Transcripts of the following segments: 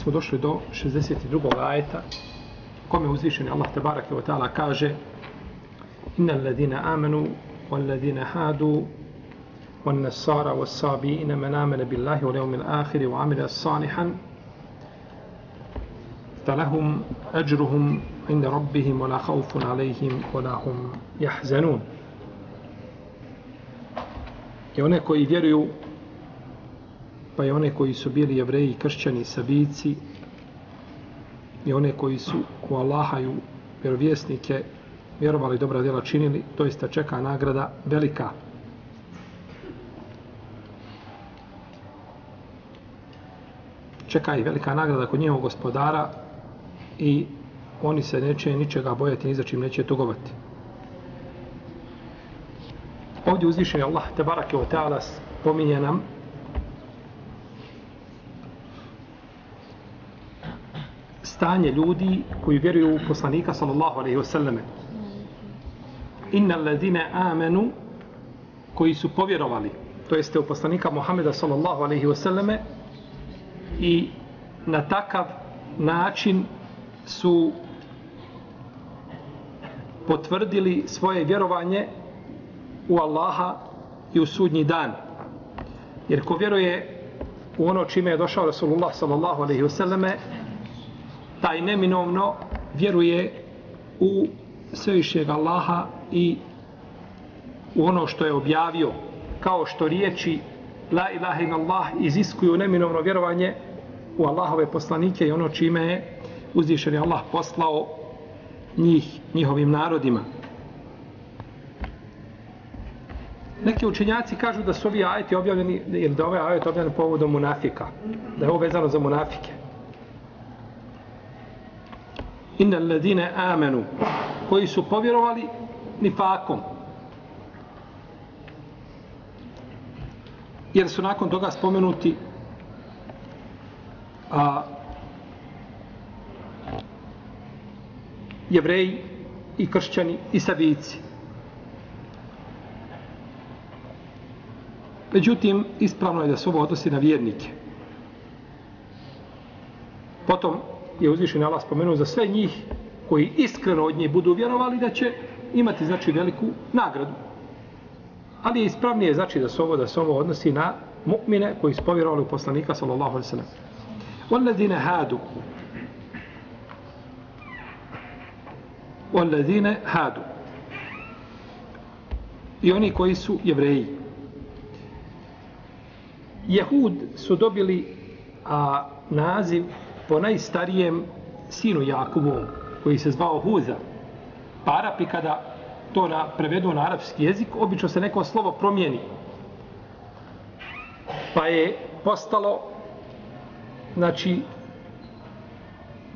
smo došli do 62. ajeta kome uzvišeni Allah tabaraka wa ta'ala kaže Inna alladhina amanu walladhina hadu والنصارى والصابئين من آمن بالله واليوم الآخر وعمل صالحا فلهم أجرهم عند ربهم ولا خوف عليهم ولا هم يحزنون I one koji vjeruju, pa i one koji su bili jevreji, kršćani, sabici, i one koji su u Allahaju vjerovjesnike vjerovali dobra djela činili, to isto čeka nagrada velika. Čeka i velika nagrada kod njegovog gospodara i oni se neće ničega bojati, ni za čim neće tugovati. Ovdje uzvišen je Allah, te barake o teala, spominje nam stanje ljudi koji vjeruju u poslanika sallallahu alaihi wasallam. Inna alladine amenu koji su povjerovali, to jeste u poslanika Muhameda sallallahu alaihi wasallam i na takav način su potvrdili svoje vjerovanje u Allaha i u sudnji dan. Jer ko vjeruje u ono čime je došao Rasulullah sallallahu alaihi wasallame, taj neminovno vjeruje u svevišnjeg Allaha i u ono što je objavio, kao što riječi La ilaha in Allah iziskuju neminovno vjerovanje u Allahove poslanike i ono čime je uzvišen Allah poslao njih, njihovim narodima. Neki učenjaci kažu da su ovi ajeti objavljeni, ili da ove ovaj ajet objavljen povodom munafika, da je ovo vezano za munafike inna alladine amenu koji su povjerovali nifakom. Jer su nakon toga spomenuti a, jevreji i kršćani i sabijici. međutim ispravno je da se ovo odnosi na vjernike. Potom je uzvišen Allah spomenuo za sve njih koji iskreno od nje budu vjerovali da će imati znači veliku nagradu. Ali je ispravnije znači da se ovo da se ovo odnosi na mu'mine koji su povjerovali u poslanika sallallahu alejhi ve sellem. Walladine hadu Walladine hadu i oni koji su jevreji. Jehud su dobili a, naziv po najstarijem sinu Jakubovom, koji se zvao Huza. Pa Arapi kada to na, prevedu na arapski jezik, obično se neko slovo promijeni. Pa je postalo, znači,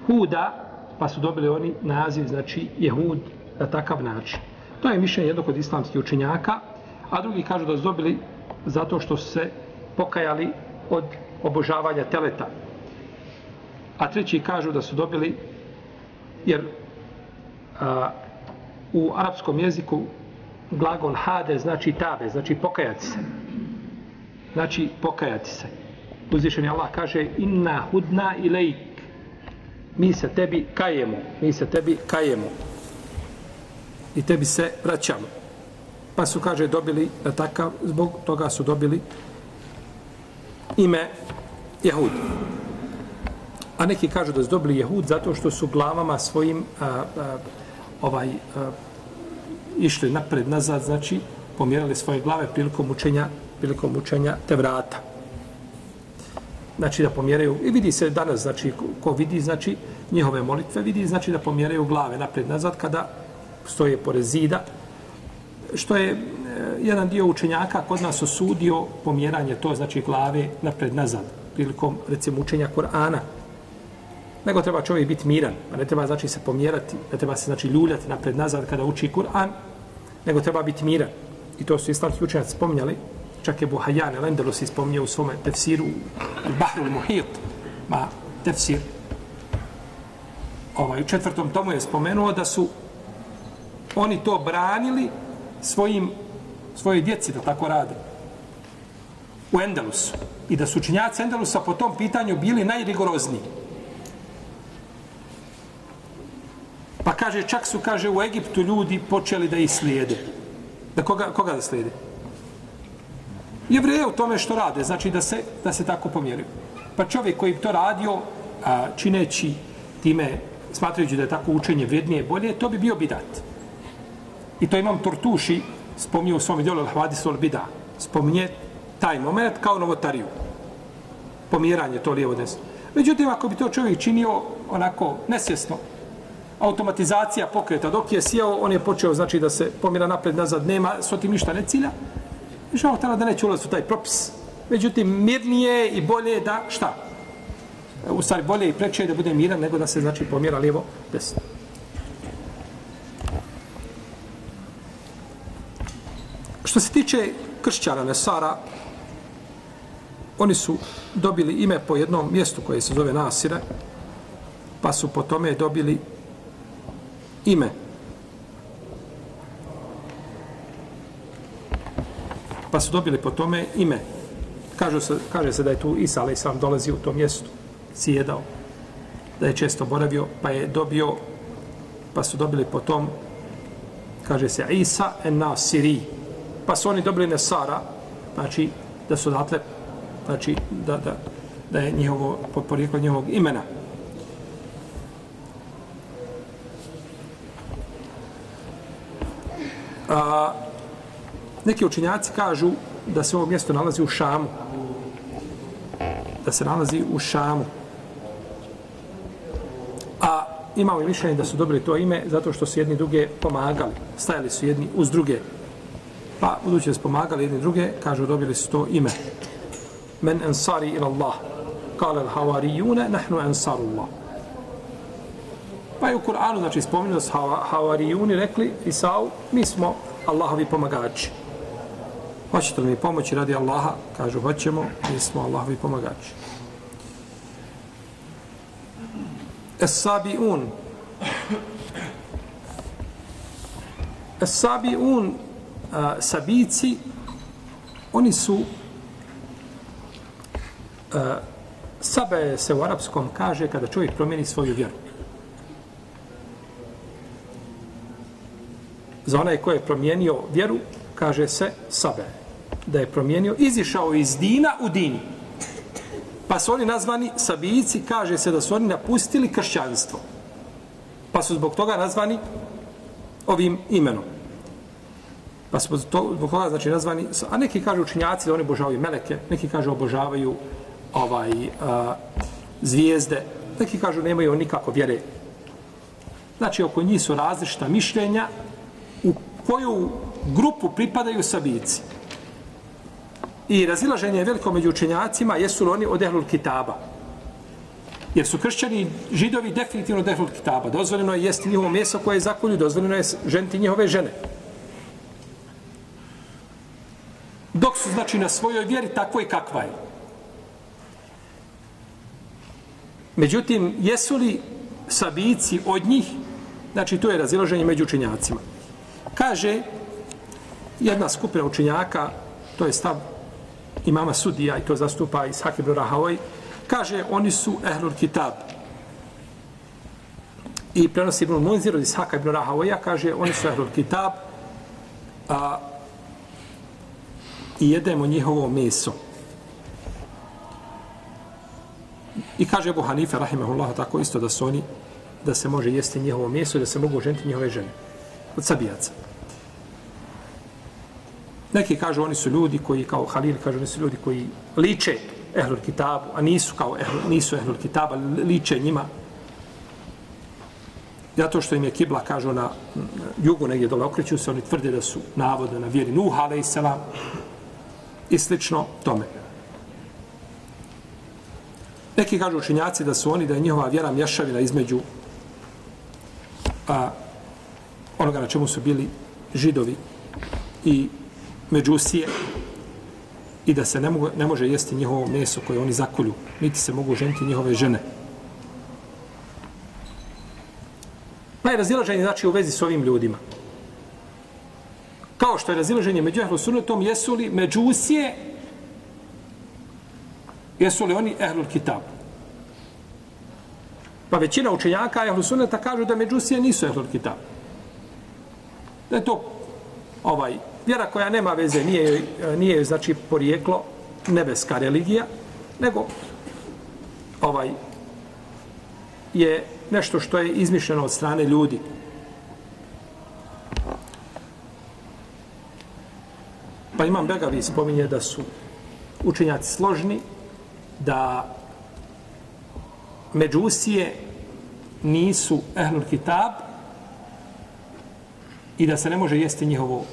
Huda, pa su dobili oni naziv, znači, Jehud na takav način. To je mišljenje jednog od islamskih učenjaka, a drugi kažu da su dobili zato što su se pokajali od obožavanja teleta a treći kažu da su dobili jer a, u arapskom jeziku glagol hade znači tabe, znači pokajati se. Znači pokajati se. Uzvišeni Allah kaže inna hudna ilajk mi se tebi kajemo, mi se tebi kajemo i tebi se vraćamo. Pa su, kaže, dobili na takav, zbog toga su dobili ime Jehudi. A neki kažu da su dobili jehud zato što su glavama svojim a, a, ovaj a, išli napred nazad, znači pomjerali svoje glave prilikom učenja, prilikom učenja te vrata. Znači da pomjeraju, i vidi se danas, znači ko vidi, znači njihove molitve, vidi znači da pomjeraju glave napred nazad kada stoje pored zida, što je e, jedan dio učenjaka kod nas osudio pomjeranje to znači glave napred nazad prilikom recimo učenja Kur'ana. Nego treba čovjek biti miran, a ne treba znači se pomjerati, ne treba se znači ljuljati napred nazad kada uči Kur'an, nego treba biti miran. I to su islamski učenjaci spominjali, čak je Buhajan el se u svome tefsiru Bahru Muhit, ma tefsir. Ovaj, u četvrtom tomu je spomenuo da su oni to branili svojim svoje djeci da tako rade u Endelusu i da su učinjaci Endelusa po tom pitanju bili najrigorozniji. Pa kaže, čak su, kaže, u Egiptu ljudi počeli da ih slijede. Da koga, koga da slijede? Jevreje u tome što rade, znači da se, da se tako pomjeraju. Pa čovjek koji to radio, a, čineći time, smatrajući da je tako učenje vrednije bolje, to bi bio bidat. I to imam Tortuši, spominje u svom dijelu Al-Hvadis al-Bida. Spominje taj moment kao novotariju. Pomjeranje to lijevo desno. Međutim, ako bi to čovjek činio onako nesvjesno, automatizacija pokreta, dok je sjeo, on je počeo znači da se pomjera napred, nazad, nema, s otim ništa ne cilja, i žao tada da neće ulaziti u taj propis. Međutim, mirnije i bolje da, šta? U stvari, bolje i preče je da bude miran nego da se, znači, pomjera lijevo, desno. Što se tiče kršćana Nesara, oni su dobili ime po jednom mjestu koje se zove Nasire, pa su po tome dobili ime. Pa su dobili po tome ime. Kaže se, kaže se da je tu Isa, ali sam dolazi u to mjestu, sjedao, da je često boravio, pa je dobio, pa su dobili po tom, kaže se Isa en Nasiri, pa su oni dobili Nesara, znači da su datle, znači da, da, da je njihovo, porijeklo njihovog imena. A, neki učinjaci kažu da se ovo mjesto nalazi u Šamu. Da se nalazi u Šamu. A imao je mišljenje da su dobili to ime zato što su jedni druge pomagali. Stajali su jedni uz druge. Pa, budući da su pomagali jedni druge, kažu, dobili su to ime. Men ansari ila Allah. Kale al havarijune, nahnu ansarullah. Pa je u Kur'anu, znači, spominu da su havarijuni rekli Isau, mi smo Allahovi pomagači. Hoćete li mi pomoći radi Allaha? Kažu, hoćemo, mi smo Allahovi pomagači. Es-sabi'un. Es-sabi'un sabici, oni su a, sabe se u arapskom kaže kada čovjek promijeni svoju vjeru. Za onaj ko je promijenio vjeru, kaže se sabe. Da je promijenio, izišao iz dina u din. Pa su oni nazvani sabijici, kaže se da su oni napustili kršćanstvo. Pa su zbog toga nazvani ovim imenom. Pa su to, zbog toga znači nazvani, a neki kažu učinjaci da oni obožavaju meleke, neki kažu obožavaju ovaj, a, zvijezde, neki kažu nemaju nikako vjere. Znači, oko njih su različita mišljenja koju grupu pripadaju sabici. I razilaženje je veliko među učenjacima, jesu li oni od Ehlul Kitaba. Jer su kršćani židovi definitivno od Ehlul Kitaba. Dozvoljeno je jesti njihovo meso koje je zakolju, dozvoljeno je ženiti njihove žene. dok su znači na svojoj vjeri takvoj i kakva je. Međutim, jesu li sabici od njih, znači to je razilaženje među učenjacima. Kaže jedna skupina učinjaka, to je stav imama sudija i to zastupa iz ibn Rahavoj, kaže oni su ehlul kitab. I prenosi Ibn Munzir iz ibn Rahavoja, kaže oni su ehlul kitab, a i jedemo njihovo meso. I kaže Abu Hanife, rahimahullah, tako isto da su oni, da se može jesti njihovo meso i da se mogu ženiti njihove žene. Od sabijaca. Neki kažu oni su ljudi koji, kao Halil, kažu oni su ljudi koji liče ehlul kitabu, a nisu kao ehlul, nisu ehlul kitaba, liče njima. Zato što im je kibla, kažu, na jugu negdje dole okreću se, oni tvrde da su navodno na vjeri Nuh, ale i i slično tome. Neki kažu učinjaci da su oni, da je njihova vjera mješavina između a, onoga na čemu su bili židovi i međusije i da se ne, mogu, ne može jesti njihovo meso koje oni zakolju, niti se mogu ženiti njihove žene. Pa je razilaženje znači u vezi s ovim ljudima. Kao što je razilaženje među ehlu sunnetom, jesu li međusije, jesu li oni ehlul kitab? Pa većina učenjaka ehlu sunneta kažu da međusije nisu ehlul kitab. Da je to ovaj, vjera koja nema veze, nije, nije znači porijeklo nebeska religija, nego ovaj je nešto što je izmišljeno od strane ljudi. Pa imam Begavi spominje da su učenjaci složni, da međusije nisu ehlul kitab i da se ne može jesti njihovo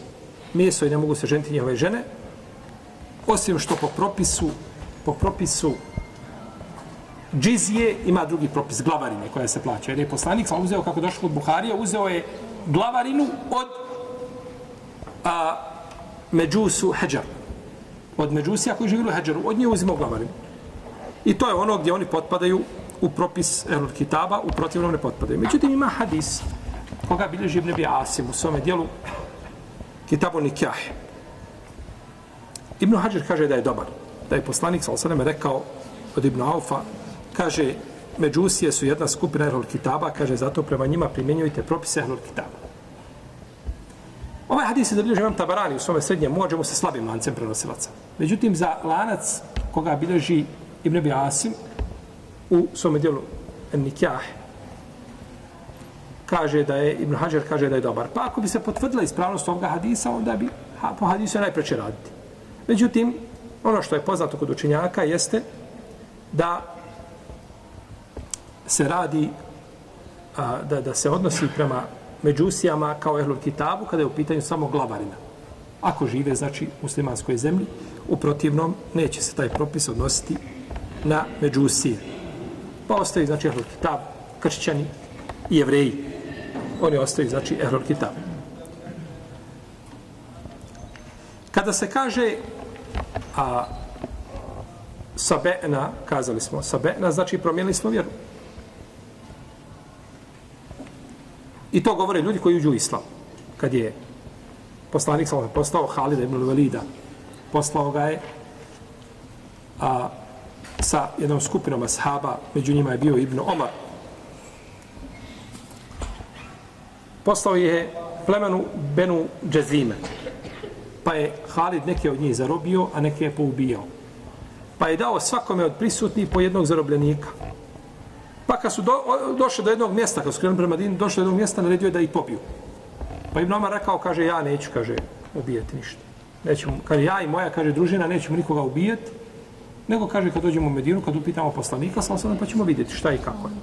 meso i ne mogu se ženiti njihove žene, osim što po propisu, po propisu džizije ima drugi propis, glavarine koja se plaća. Jer je poslanik sam uzeo, kako došlo od Buharija, uzeo je glavarinu od a, međusu Heđaru. Od međusija koji živjeli u heđaru, od nje uzimao glavarinu. I to je ono gdje oni potpadaju u propis Erul Kitaba, u protivnom ne potpadaju. Međutim, ima hadis koga bilježi Ibn Asim u svome dijelu Kitabu Nikah. Ibn Hajar kaže da je dobar. Da je poslanik, sal sveme, rekao od Ibn Aufa, kaže, međusije su jedna skupina Erul Kitaba, kaže, zato prema njima primjenjujte propise Erul Kitaba. Ovaj hadis je da bilježi imam Tabarani u svome srednjem, možemo se slabim lancem prenosilaca. Međutim, za lanac koga bilježi Ibn Abi Asim u svome dijelu Nikah, kaže da je, Ibn Hajar kaže da je dobar. Pa ako bi se potvrdila ispravnost ovoga hadisa, onda bi ha, po hadisu je najpreće raditi. Međutim, ono što je poznato kod učenjaka jeste da se radi, a, da, da se odnosi prema međusijama kao ehlul kitabu kada je u pitanju samo glavarina. Ako žive, znači, u muslimanskoj zemlji, u protivnom neće se taj propis odnositi na međusije. Pa ostaje, znači, ehlul kitab, kršćani i jevreji oni ostaju, znači, ehlul kitab. Kada se kaže a sabena, kazali smo, sabena znači promijenili smo vjeru. I to govore ljudi koji uđu u islam. Kad je poslanik sa postao Halida ibn Velida, poslao ga je a, sa jednom skupinom ashaba, među njima je bio Ibn Omar, poslao je plemenu Benu Džezime. Pa je Halid neke od njih zarobio, a neke je poubijao. Pa je dao svakome od prisutnih po jednog zarobljenika. Pa kad su do, došli do jednog mjesta, kad su krenuli prema Dinu, došli do jednog mjesta, naredio je da ih pobiju. Pa Ibn Omar rekao, kaže, ja neću, kaže, ubijati ništa. Nećemo, kaže, ja i moja, kaže, družina, nećemo nikoga ubijati, nego, kaže, kad dođemo u Medinu, kad upitamo poslanika, sam pa ćemo vidjeti šta i kako je.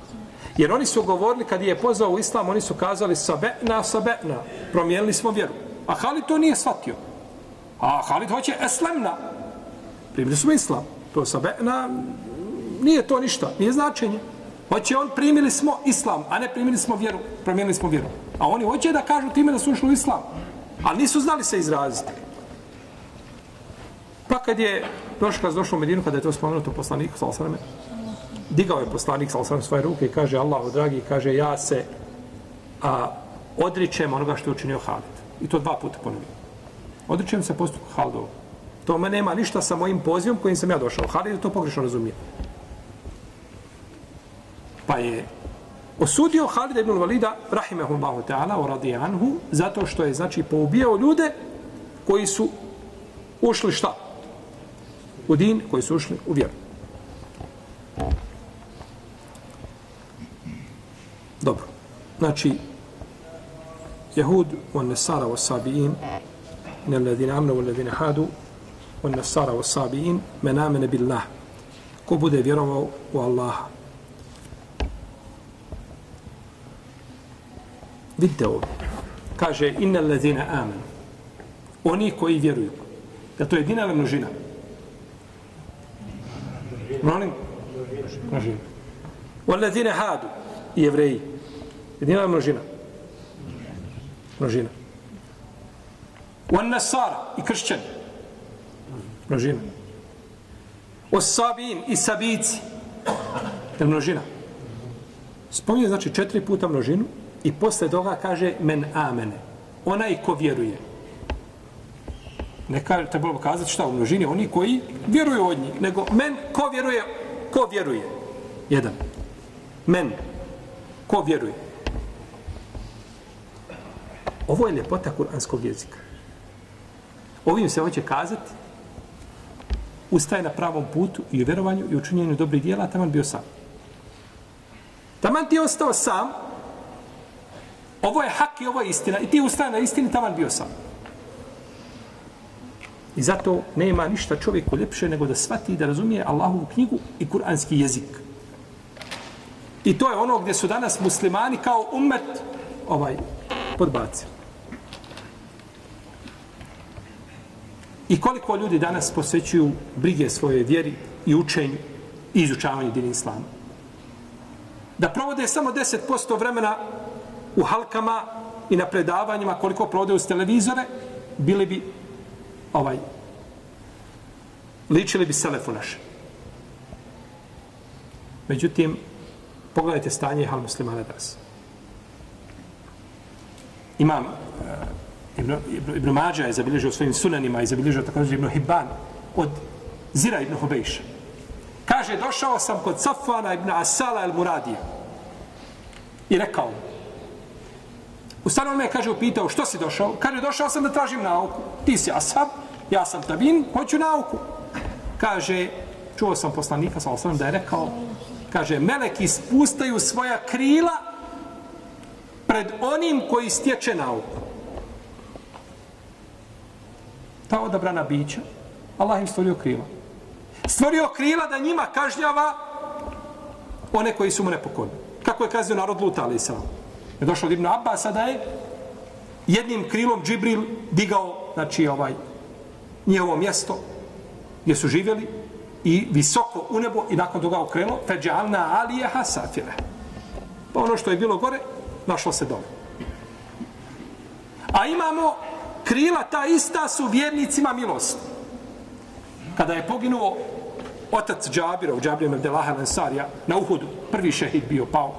Jer oni su govorili, kad je pozvao u islam, oni su kazali sabena, sabena, promijenili smo vjeru. A Halid to nije shvatio. A Halid hoće eslemna. Primili smo islam. To sabena, nije to ništa, nije značenje. Hoće on, primili smo islam, a ne primili smo vjeru, promijenili smo vjeru. A oni hoće da kažu time da su ušli u islam. Ali nisu znali se izraziti. Pa kad je došlo, kad je došlo u Medinu, kada je to spomenuto poslanik, sal sveme, digao je poslanik sa osam svoje ruke i kaže Allahu dragi, kaže ja se a, odričem onoga što je učinio Halid. I to dva puta ponovio. Odričem se postupku Halidovu. To me nema ništa sa mojim pozivom kojim sam ja došao. Halid je to pogrešno razumije. Pa je osudio Halid ibn Valida, rahimehullahu ta'ala, o radi anhu, zato što je, znači, poubijao ljude koji su ušli šta? U din, koji su ušli u vjeru. Dobro. Znači, Jehud, on nesara o sabijin, ne ladine amne o ladine hadu, on nesara o sabijin, men amene billah. Ko bude vjerovao u Allaha. Vidite ovdje. Kaže, inne lezina amen. Oni koji vjeruju. Da to je jedina ili množina? Molim? Množina. Walladine hadu jevreji. Jedina je množina? Množina. Wan nasara i kršćani. Množina. Osabin i sabici. Je množina. Spominje znači četiri puta množinu i posle toga kaže men amene. Onaj ko vjeruje. Ne kaže, trebalo bi kazati šta u množini, oni koji vjeruju od njih. Nego men ko vjeruje, ko vjeruje. Jedan. Men. Ko vjeruje. Ovo je ljepota kuranskog jezika. Ovim se hoće kazati ustaje na pravom putu i u verovanju i u činjenju dobrih dijela, taman bio sam. Taman ti je ostao sam, ovo je hak i ovo je istina, i ti ustaje na istini, taman bio sam. I zato nema ništa čovjeku ljepše nego da shvati da razumije Allahovu knjigu i kuranski jezik. I to je ono gdje su danas muslimani kao umet ovaj podbacili. I koliko ljudi danas posvećuju brige svoje vjeri i učenju i izučavanju dini islama. Da provode samo 10% vremena u halkama i na predavanjima koliko provode uz televizore, bili bi ovaj ličili bi selefu naše. Međutim, pogledajte stanje hal muslimana danas. Imam Ibn, Ibn, Ibn Mađa je zabilježio svojim sunanima i zabilježio također Ibn Hibban od Zira Ibn Hubejša. Kaže, došao sam kod Safvana Ibn Asala el Muradija i rekao mu, Ustano me kaže, upitao, što si došao? Kaže, došao sam da tražim nauku. Ti si Asab, ja sam Tabin, hoću nauku. Kaže, čuo sam poslanika, sam osnovno da je rekao, kaže, meleki spustaju svoja krila pred onim koji stječe nauku ta odabrana bića, Allah im stvorio krila. Stvorio krila da njima kažnjava one koji su mu nepokorni. Kako je kazio narod Luta, ali sam. Je došao od Ibn Abbas, da je jednim krilom Džibril digao, znači, ovaj, njihovo mjesto gdje su živjeli i visoko u nebo i nakon toga okrenuo feđalna alijeha safire. Pa ono što je bilo gore, našlo se dole. A imamo krila ta ista su vjernicima milost. Kada je poginuo otac Džabirov, Džabirov Mevdelaha Lansarija, na Uhudu, prvi šehid bio pao.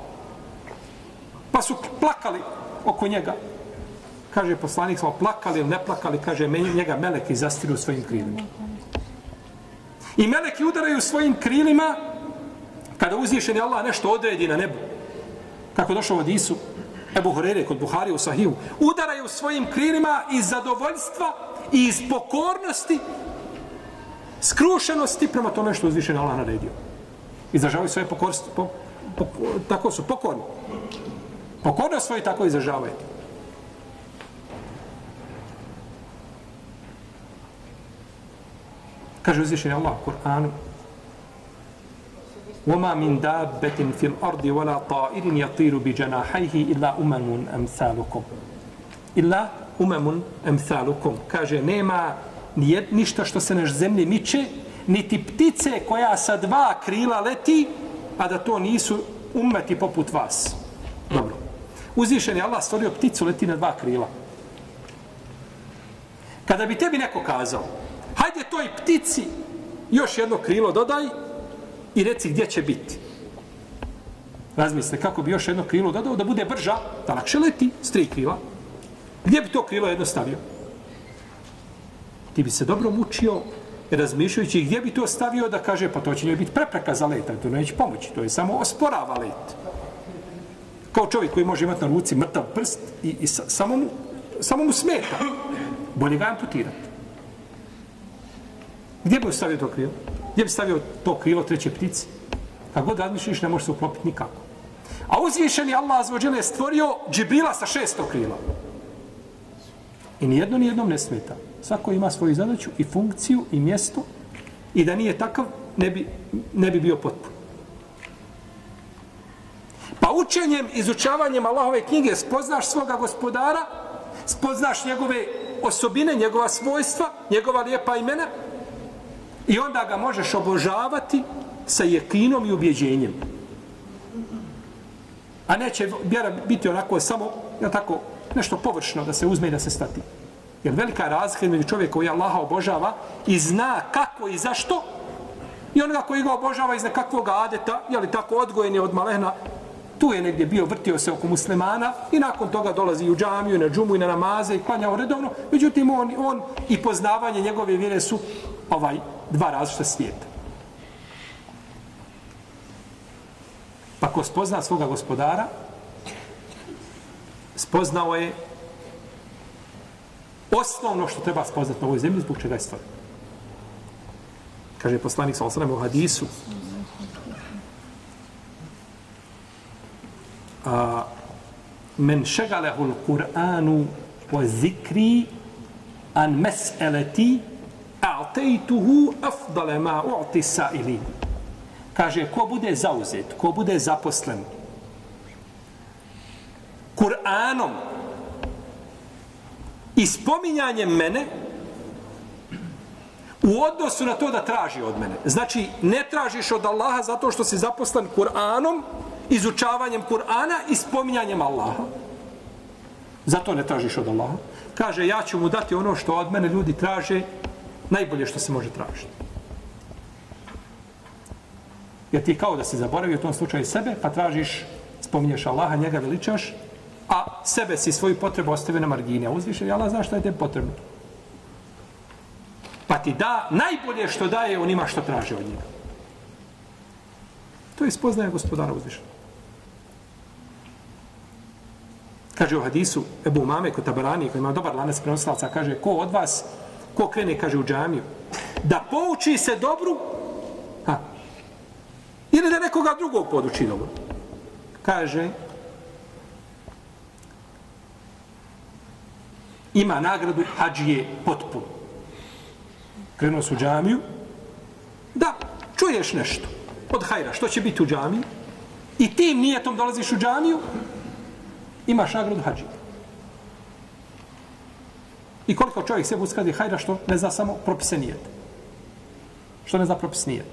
Pa su plakali oko njega. Kaže poslanik, smo plakali ili ne plakali, kaže, meni njega meleki zastiru svojim krilima. I meleki udaraju svojim krilima kada uzvišeni Allah nešto odredi na nebu. Kako došao od Isu, Ebu Horere kod Buhari u Sahiju, udaraju svojim krilima iz zadovoljstva i iz pokornosti, skrušenosti prema tome što uzvišen Allah naredio. Izražavaju svoje pokornosti, po, po, tako su pokorni. Pokornost svoje tako izražavaju. Kaže uzvišen Allah u Kur'anu, وما من دابة في الأرض ولا طائر يطير بجناحيه إلا أمم أمثالكم إلا أمم أمثالكم kaže nema nijed, ništa što se na zemlji miče niti ptice koja sa dva krila leti a da to nisu umeti poput vas dobro uzvišen je Allah stvorio pticu leti na dva krila kada bi tebi neko kazao hajde toj ptici još jedno krilo dodaj i reci gdje će biti. Razmisle kako bi još jedno krilo dodao da bude brža, da lakše leti s tri krila. Gdje bi to krilo jedno stavio? Ti bi se dobro mučio razmišljajući gdje bi to stavio da kaže pa to će njoj biti prepreka za let, to neće pomoći, to je samo osporava let. Kao čovjek koji može imati na ruci mrtav prst i, i sa, samo, mu, samo mu smeta. Bolje ga amputirati. Gdje bi stavio to krilo? Gdje bi stavio to krilo treće ptice? Kako god razmišljiš, ne može se uklopiti nikako. A uzvišeni Allah azvođele je stvorio džibrila sa šesto krila. I nijedno nijednom ne smeta. Svako ima svoju zadaću i funkciju i mjesto i da nije takav, ne bi, ne bi bio potpun. Pa Pa učenjem, izučavanjem Allahove knjige spoznaš svoga gospodara, spoznaš njegove osobine, njegova svojstva, njegova lijepa imena i onda ga možeš obožavati sa jekinom i ubjeđenjem. A neće vjera biti onako samo, ja tako, nešto površno da se uzme i da se stati. Jer velika razlika između čovjeka koji Allaha obožava i zna kako i zašto i onoga koji ga obožava iz nekakvog adeta, je li tako odgojen je od malehna, tu je negdje bio, vrtio se oko muslimana i nakon toga dolazi u džamiju, na džumu i na namaze i klanjao redovno. Međutim, on, on i poznavanje njegove vjere su ovaj dva različita svijeta. Pa ko spozna svoga gospodara, spoznao je osnovno što treba spoznati na ovoj zemlji, zbog čega je stvoren. Kaže poslanik sa osrame u hadisu, a, men šegalehu l-Qur'anu zikri an mes'eleti a'tejtuhu afdale ma u'ti sa'ilin. Kaže, ko bude zauzet, ko bude zaposlen Kur'anom i spominjanjem mene u odnosu na to da traži od mene. Znači, ne tražiš od Allaha zato što si zaposlen Kur'anom, izučavanjem Kur'ana i spominjanjem Allaha. Zato ne tražiš od Allaha. Kaže, ja ću mu dati ono što od mene ljudi traže, najbolje što se može tražiti. Jer ti kao da se zaboravio u tom slučaju sebe, pa tražiš, spominješ Allaha, njega veličaš, a sebe si svoju potrebu ostavio na margini. A uzviše, je Allah zna šta je te potrebno. Pa ti da najbolje što daje onima što traže od njega. To je spoznaje gospodara uzvišenog. Kaže u hadisu Ebu Mame kod Tabarani, koji ima dobar lanac prenoslaca, kaže, ko od vas, ko krene, kaže, u džamiju, da pouči se dobru, ha, ili da nekoga drugog poduči dobro. Kaže, ima nagradu hađije potpuno. Krenuo su u džamiju, da, čuješ nešto od hajra, što će biti u džamiji, i tim nijetom dolaziš u džamiju, imaš nagradu hađije. I koliko čovjek sebi uskradi hajra što ne zna samo propise nijet. Što ne zna propise nijet.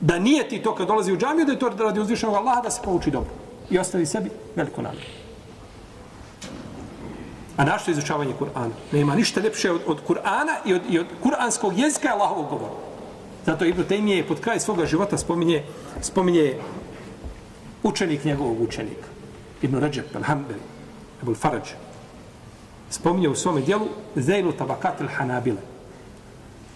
Da nije ti to kad dolazi u džamiju, da je to radi uzvišenog Allaha da se pouči dobro. I ostavi sebi veliko nagradu. A našto izučavanje Kur'ana? Nema ništa lepše od, od Kur'ana i od, i od kur'anskog jezika Allahovog govora. Zato Ibn Taymije pod kraj svoga života spominje, spominje učenik njegovog učenika. Ibn Rajab al-Hambeli, Ibn Faraj, spominje u svome dijelu Zeynu tabakat al-Hanabile.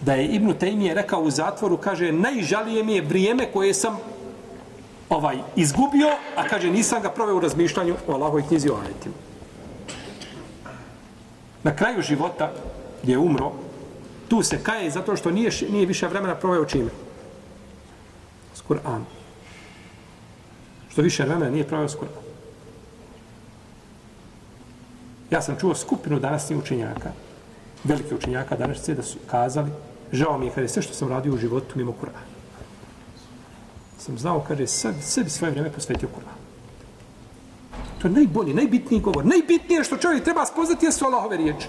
Da je Ibn Taymije rekao u zatvoru, kaže, najžalije mi je vrijeme koje sam ovaj izgubio, a kaže, nisam ga proveo u razmišljanju o Allahovoj knjizi o ajetima. Na kraju života, gdje je umro, tu se kaje zato što nije, nije više vremena proveo čime? S Kur'an. Što više vremena nije proveo s Kur'an. Ja sam čuo skupinu danasnih učenjaka, velike učenjaka danas da su kazali, žao mi je kada je sve što sam radio u životu mimo Kur'ana. Sam znao, kaže, sad, sebi svoje vrijeme posvetio Kur'an. To je najbolji, najbitniji govor. Najbitnije što čovjek treba spoznati je su Allahove riječi.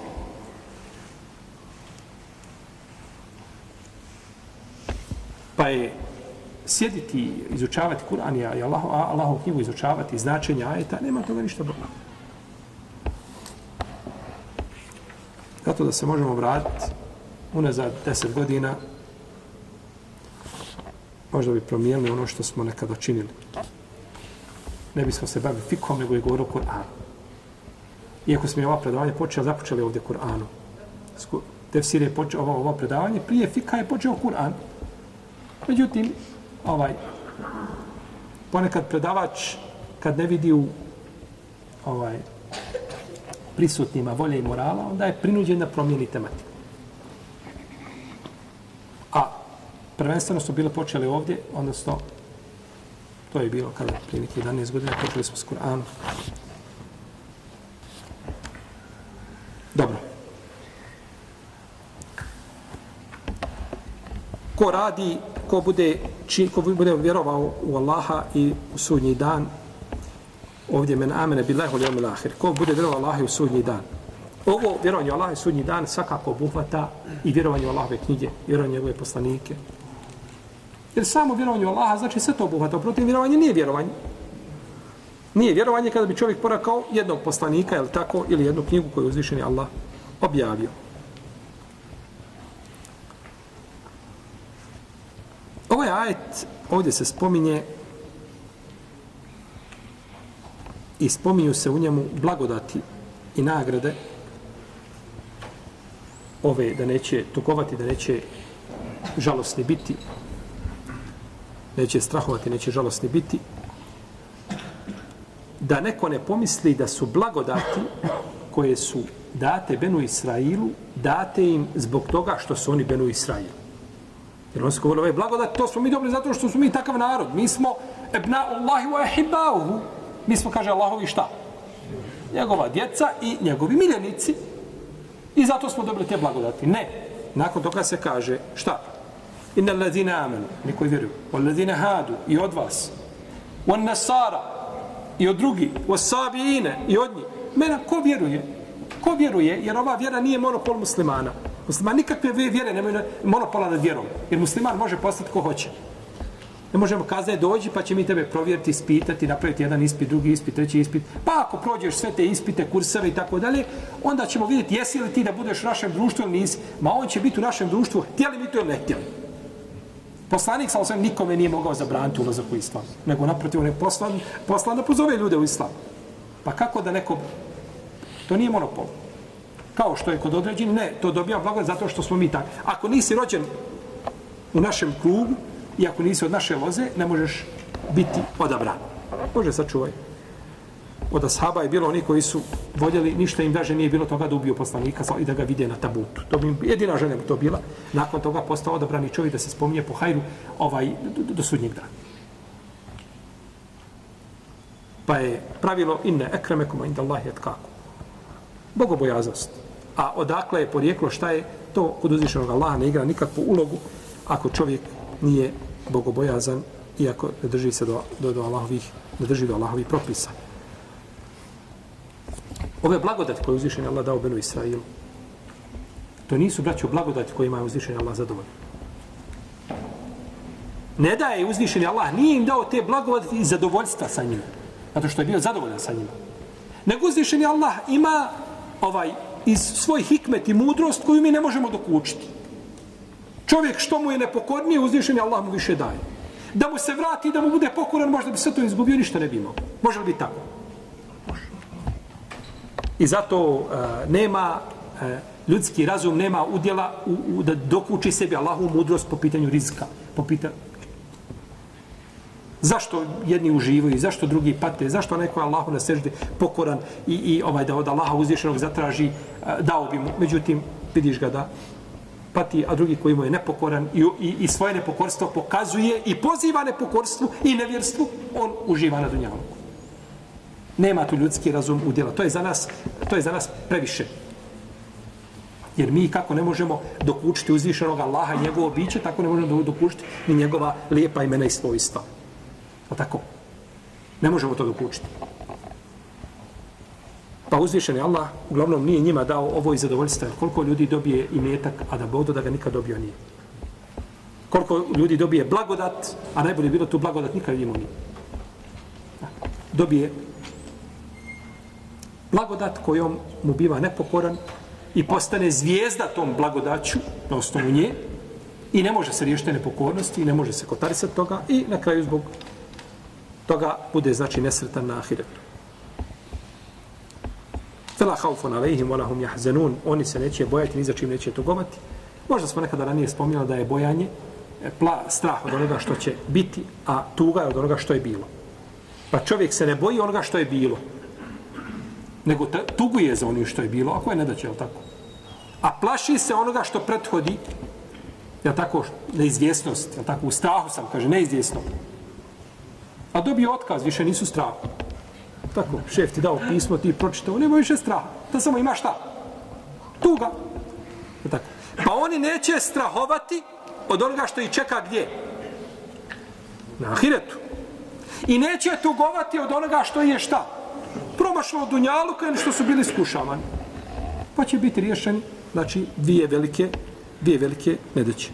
Pa je sjediti, izučavati Kur'an i Allah, Allahov knjigu izučavati, značenje ajeta, nema toga ništa bolno. Zato da se možemo vratiti unazad deset godina, možda bi promijenili ono što smo nekada činili. Ne bismo se bavili fikom, nego je govorio Kur'an. Iako smo mi ova predavanja počeli, započeli ovdje Kur'anu. Tefsir je počeo ovo, ovo predavanje, prije fika je počeo Kur'an. Međutim, ovaj, ponekad predavač, kad ne vidi u ovaj, prisutnima volje i morala, onda je prinuđen da promijeni tematiku. A prvenstveno su bile počeli ovdje, odnosno to je bilo kada prije 11 godina počeli smo s Kur'anom. Dobro. Ko radi, ko bude, či, ko bude vjerovao u Allaha i u sudnji dan, ovdje men amene billahi li omil ahir. Ko bude vjerovao Allahu u sudnji dan. Ovo vjerovanje u Allahu u sudnji dan svakako obuhvata i vjerovanje u Allahove knjige, vjerovanje u njegove poslanike. Jer samo vjerovanje u Allaha znači sve to obuhvata. Protiv vjerovanje nije vjerovanje. Nije vjerovanje kada bi čovjek porakao jednog poslanika, ili tako, ili jednu knjigu koju je uzvišeni Allah objavio. Ovaj ajet ovdje se spominje i spominju se u njemu blagodati i nagrade ove da neće tukovati, da neće žalosni biti, neće strahovati, neće žalosni biti, da neko ne pomisli da su blagodati koje su date Benu Israilu, date im zbog toga što su oni Benu Israilu. Jer on se govori, ove blagodati, to smo mi dobili zato što smo mi takav narod. Mi smo ebna Allahi wa ehibauhu. Mi smo, kaže Allahovi, šta? Njegova djeca i njegovi miljenici. I zato smo dobili te blagodati. Ne. Nakon toga se kaže, šta? Inna ladina amenu, koji vjeruju. Wa ladina hadu, i od vas. Wa nasara, i od drugi. Wa sabijine, i od njih. Mena, ko vjeruje? Ko vjeruje? Jer ova vjera nije monopol muslimana. Musliman nikakve vjere nemaju monopola nad vjerom. Jer musliman može postati ko hoće. Ne možemo kazati dođi pa će mi tebe provjeriti, ispitati, napraviti jedan ispit, drugi ispit, treći ispit. Pa ako prođeš sve te ispite, kurseve i tako dalje, onda ćemo vidjeti jesi li ti da budeš u našem društvu ili nisi. Ma on će biti u našem društvu, htjeli mi to ili ne htjeli. Poslanik sa osvijem nikome nije mogao zabraniti ulazak u islam. Nego naprotiv, on je poslan, poslan da pozove ljude u islam. Pa kako da neko... To nije monopol. Kao što je kod određeni, ne, to dobija blagodat zato što smo mi tak. Ako nisi rođen u našem krugu, i ako nisi od naše loze, ne možeš biti odabran. Bože, sačuvaj. Od ashaba je bilo oni koji su voljeli, ništa im daže nije bilo toga da ubiju poslanika i da ga vide na tabutu. To bi jedina žena bi to bila. Nakon toga postao odabrani čovjek da se spominje po hajru ovaj, do, do sudnjeg dana. Pa je pravilo inne ekremekum inda Allahi et kako. Bogobojaznost. A odakle je porijeklo šta je to kod uzvišenog Allaha ne igra nikakvu ulogu ako čovjek nije bogobojazan iako ne drži se do, do, do Allahovih ne drži do Allahovih propisa. Ove blagodati koje uzvišen Allah dao Benu Israilu, to nisu, braćo, blagodati kojima je uzvišen Allah zadovoljno. Ne daje uzvišen Allah, nije im dao te blagodati i zadovoljstva sa njima. Zato što je bio zadovoljan sa njima. Nego uzvišen Allah ima ovaj iz svoj hikmet i mudrost koju mi ne možemo dokučiti. Čovjek što mu je nepokornije, uzvišen je Allah mu više daje. Da mu se vrati, da mu bude pokoran, možda bi sve to izgubio, ništa ne bi imao. Može li biti tako? I zato uh, nema, uh, ljudski razum nema udjela u, u, da dokuči sebi Allahu mudrost po pitanju rizika. Po pitanju, Zašto jedni uživaju, zašto drugi pate, zašto neko je Allahu na sežde pokoran i, i ovaj da od Allaha uzvišenog zatraži, e, dao bi mu. Međutim, vidiš ga da pati, a drugi koji mu je nepokoran i, i, i svoje nepokorstvo pokazuje i poziva nepokorstvu i nevjerstvu, on uživa na dunjavku. Nema tu ljudski razum u djela. To je za nas, to je za nas previše. Jer mi kako ne možemo dokučiti uzvišenog Allaha i njegovo biće, tako ne možemo dokučiti ni njegova lijepa imena i svojstva. Pa tako. Ne možemo to dokučiti. Pa uzvišen je Allah, uglavnom nije njima dao ovo i zadovoljstvo. Koliko ljudi dobije i metak, a da bodo da ga nikad dobio nije. Koliko ljudi dobije blagodat, a najbolje bilo tu blagodat nikad imao nije. Dobije blagodat kojom mu biva nepokoran i postane zvijezda tom blagodaću na osnovu nje i ne može se riješiti nepokornosti i ne može se kotarisati toga i na kraju zbog toga bude znači nesretan na ahiretu. Fela haufun alejhim wa lahum yahzanun. Oni se neće bojati ni za čim neće tugovati. Možda smo nekada ranije spominjali da je bojanje e, pla, strah od onoga što će biti, a tuga je od onoga što je bilo. Pa čovjek se ne boji onoga što je bilo, nego tuguje za onim što je bilo, ako je ne daće, je tako? A plaši se onoga što prethodi, je tako, neizvjesnost, je tako, u strahu sam, kaže, neizvjesno. A dobio otkaz, više nisu strahu. Tako, šef ti dao pismo, ti pročitao, nema više straha. Da samo ima šta? Tuga. Tako. Pa oni neće strahovati od onoga što ih čeka gdje? Na ahiretu. I neće tugovati od onoga što je šta? siromašno od Dunjaluka ili što su bili skušavani. Pa će biti riješeni, znači, dvije velike, dvije velike nedeće.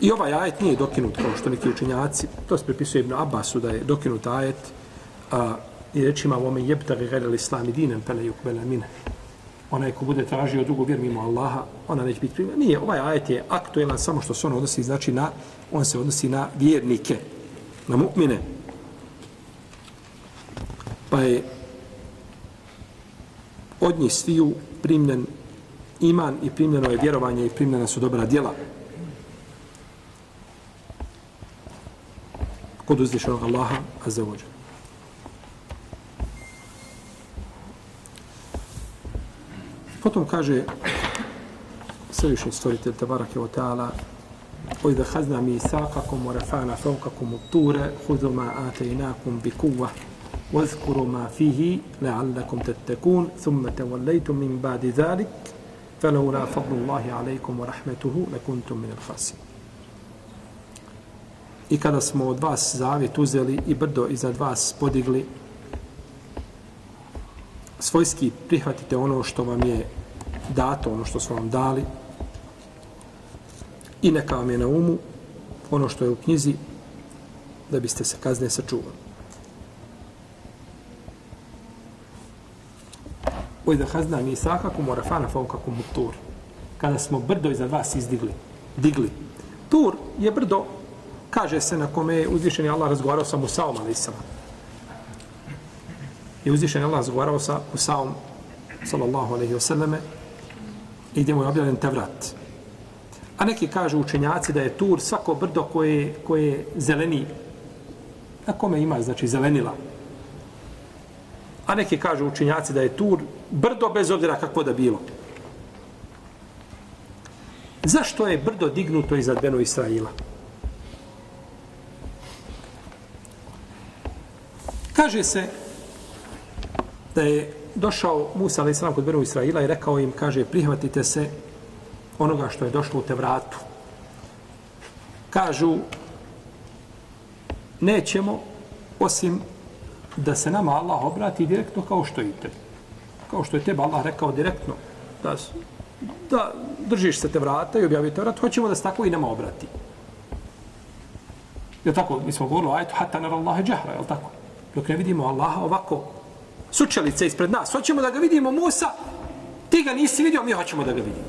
I ovaj ajet nije dokinut kao što neki učinjaci, to se prepisuje Ibn Abbasu da je dokinut ajet a, i rečima ome jebtagi gledali islami dinem pele yukbele mine. Onaj ko bude tražio drugu vjer mimo Allaha, ona neće biti primjena. Nije, ovaj ajet je aktuelan samo što se on odnosi, znači na, on se odnosi na vjernike, na mukmine. Pa je od njih sviju primljen iman i primljeno je vjerovanje i primljena su dobra djela. kod uzvišenog Allaha azza wa jalla. Potom kaže središnji stvoritelj Tabarake wa ta'ala وإذا خذنا ميثاقكم ورفعنا فوقكم الطور خذوا ما آتيناكم بقوة واذكروا ما فيه لعلكم تتقون ثم توليتم من بعد ذلك فلولا فضل الله عليكم ورحمته لكنتم من الخاسرين i kada smo od vas zavjet uzeli i brdo iznad vas podigli, svojski prihvatite ono što vam je dato, ono što su vam dali i neka vam je na umu ono što je u knjizi da biste se kazne sačuvali. Ojda hazna mi sakakum orafana faukakum tur. Kada smo brdo iznad vas izdigli, digli. Tur je brdo kaže se na kome je uzvišeni Allah razgovarao sa Musaom, ali sam. Je uzvišeni Allah razgovarao sa Musaom, sallallahu alaihi wasallame, i gdje mu je objavljen Tevrat. A neki kažu učenjaci da je Tur svako brdo koje, koje je zeleni, na kome ima, znači zelenila. A neki kažu učenjaci da je Tur brdo bez obzira kako da bilo. Zašto je brdo dignuto iza Benu Israila? Kaže se da je došao Musa alaih sallam kod Benu Israila i rekao im, kaže, prihvatite se onoga što je došlo u Tevratu. Kažu, nećemo osim da se nama Allah obrati direktno kao što i te. Kao što je tebe Allah rekao direktno da, da držiš se te vrata i objavite vrat, hoćemo da se tako i nama obrati. Je tako? Mi smo govorili, ajto, hata nar Allahe džahra, je tako? Dok ne vidimo Allaha ovako sučelice ispred nas. Hoćemo da ga vidimo Musa, ti ga nisi vidio, mi hoćemo da ga vidimo.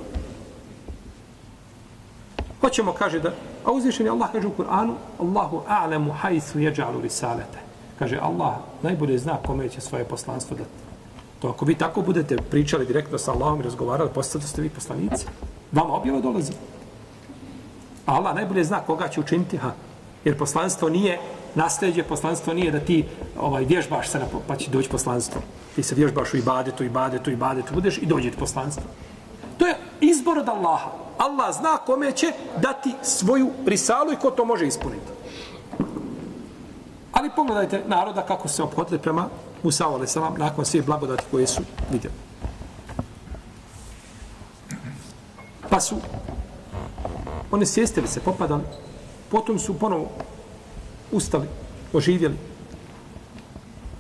Hoćemo, kaže da, a uzvišen je Allah kaže u Kur'anu, Allahu a'lemu hajthu jeđalu risalete. Kaže Allah najbolje zna kome će svoje poslanstvo dati. To ako vi tako budete pričali direktno sa Allahom i razgovarali, postate ste vi poslanici. Vama objava dolazi. Allah najbolje zna koga će učiniti, ha. Jer poslanstvo nije nasljeđe poslanstvo nije da ti ovaj vježbaš se na, pa će doći poslanstvo. Ti se vježbaš u ibadetu, ibadetu, ibadetu, budeš i dođe poslanstvo. To je izbor od Allaha. Allah zna kome će dati svoju risalu i ko to može ispuniti. Ali pogledajte naroda kako se obhodili prema Musa a.s. nakon svih blagodati koje su vidjeli. Pa su oni sjestili se, popadali, potom su ponovo ustali, oživjeli.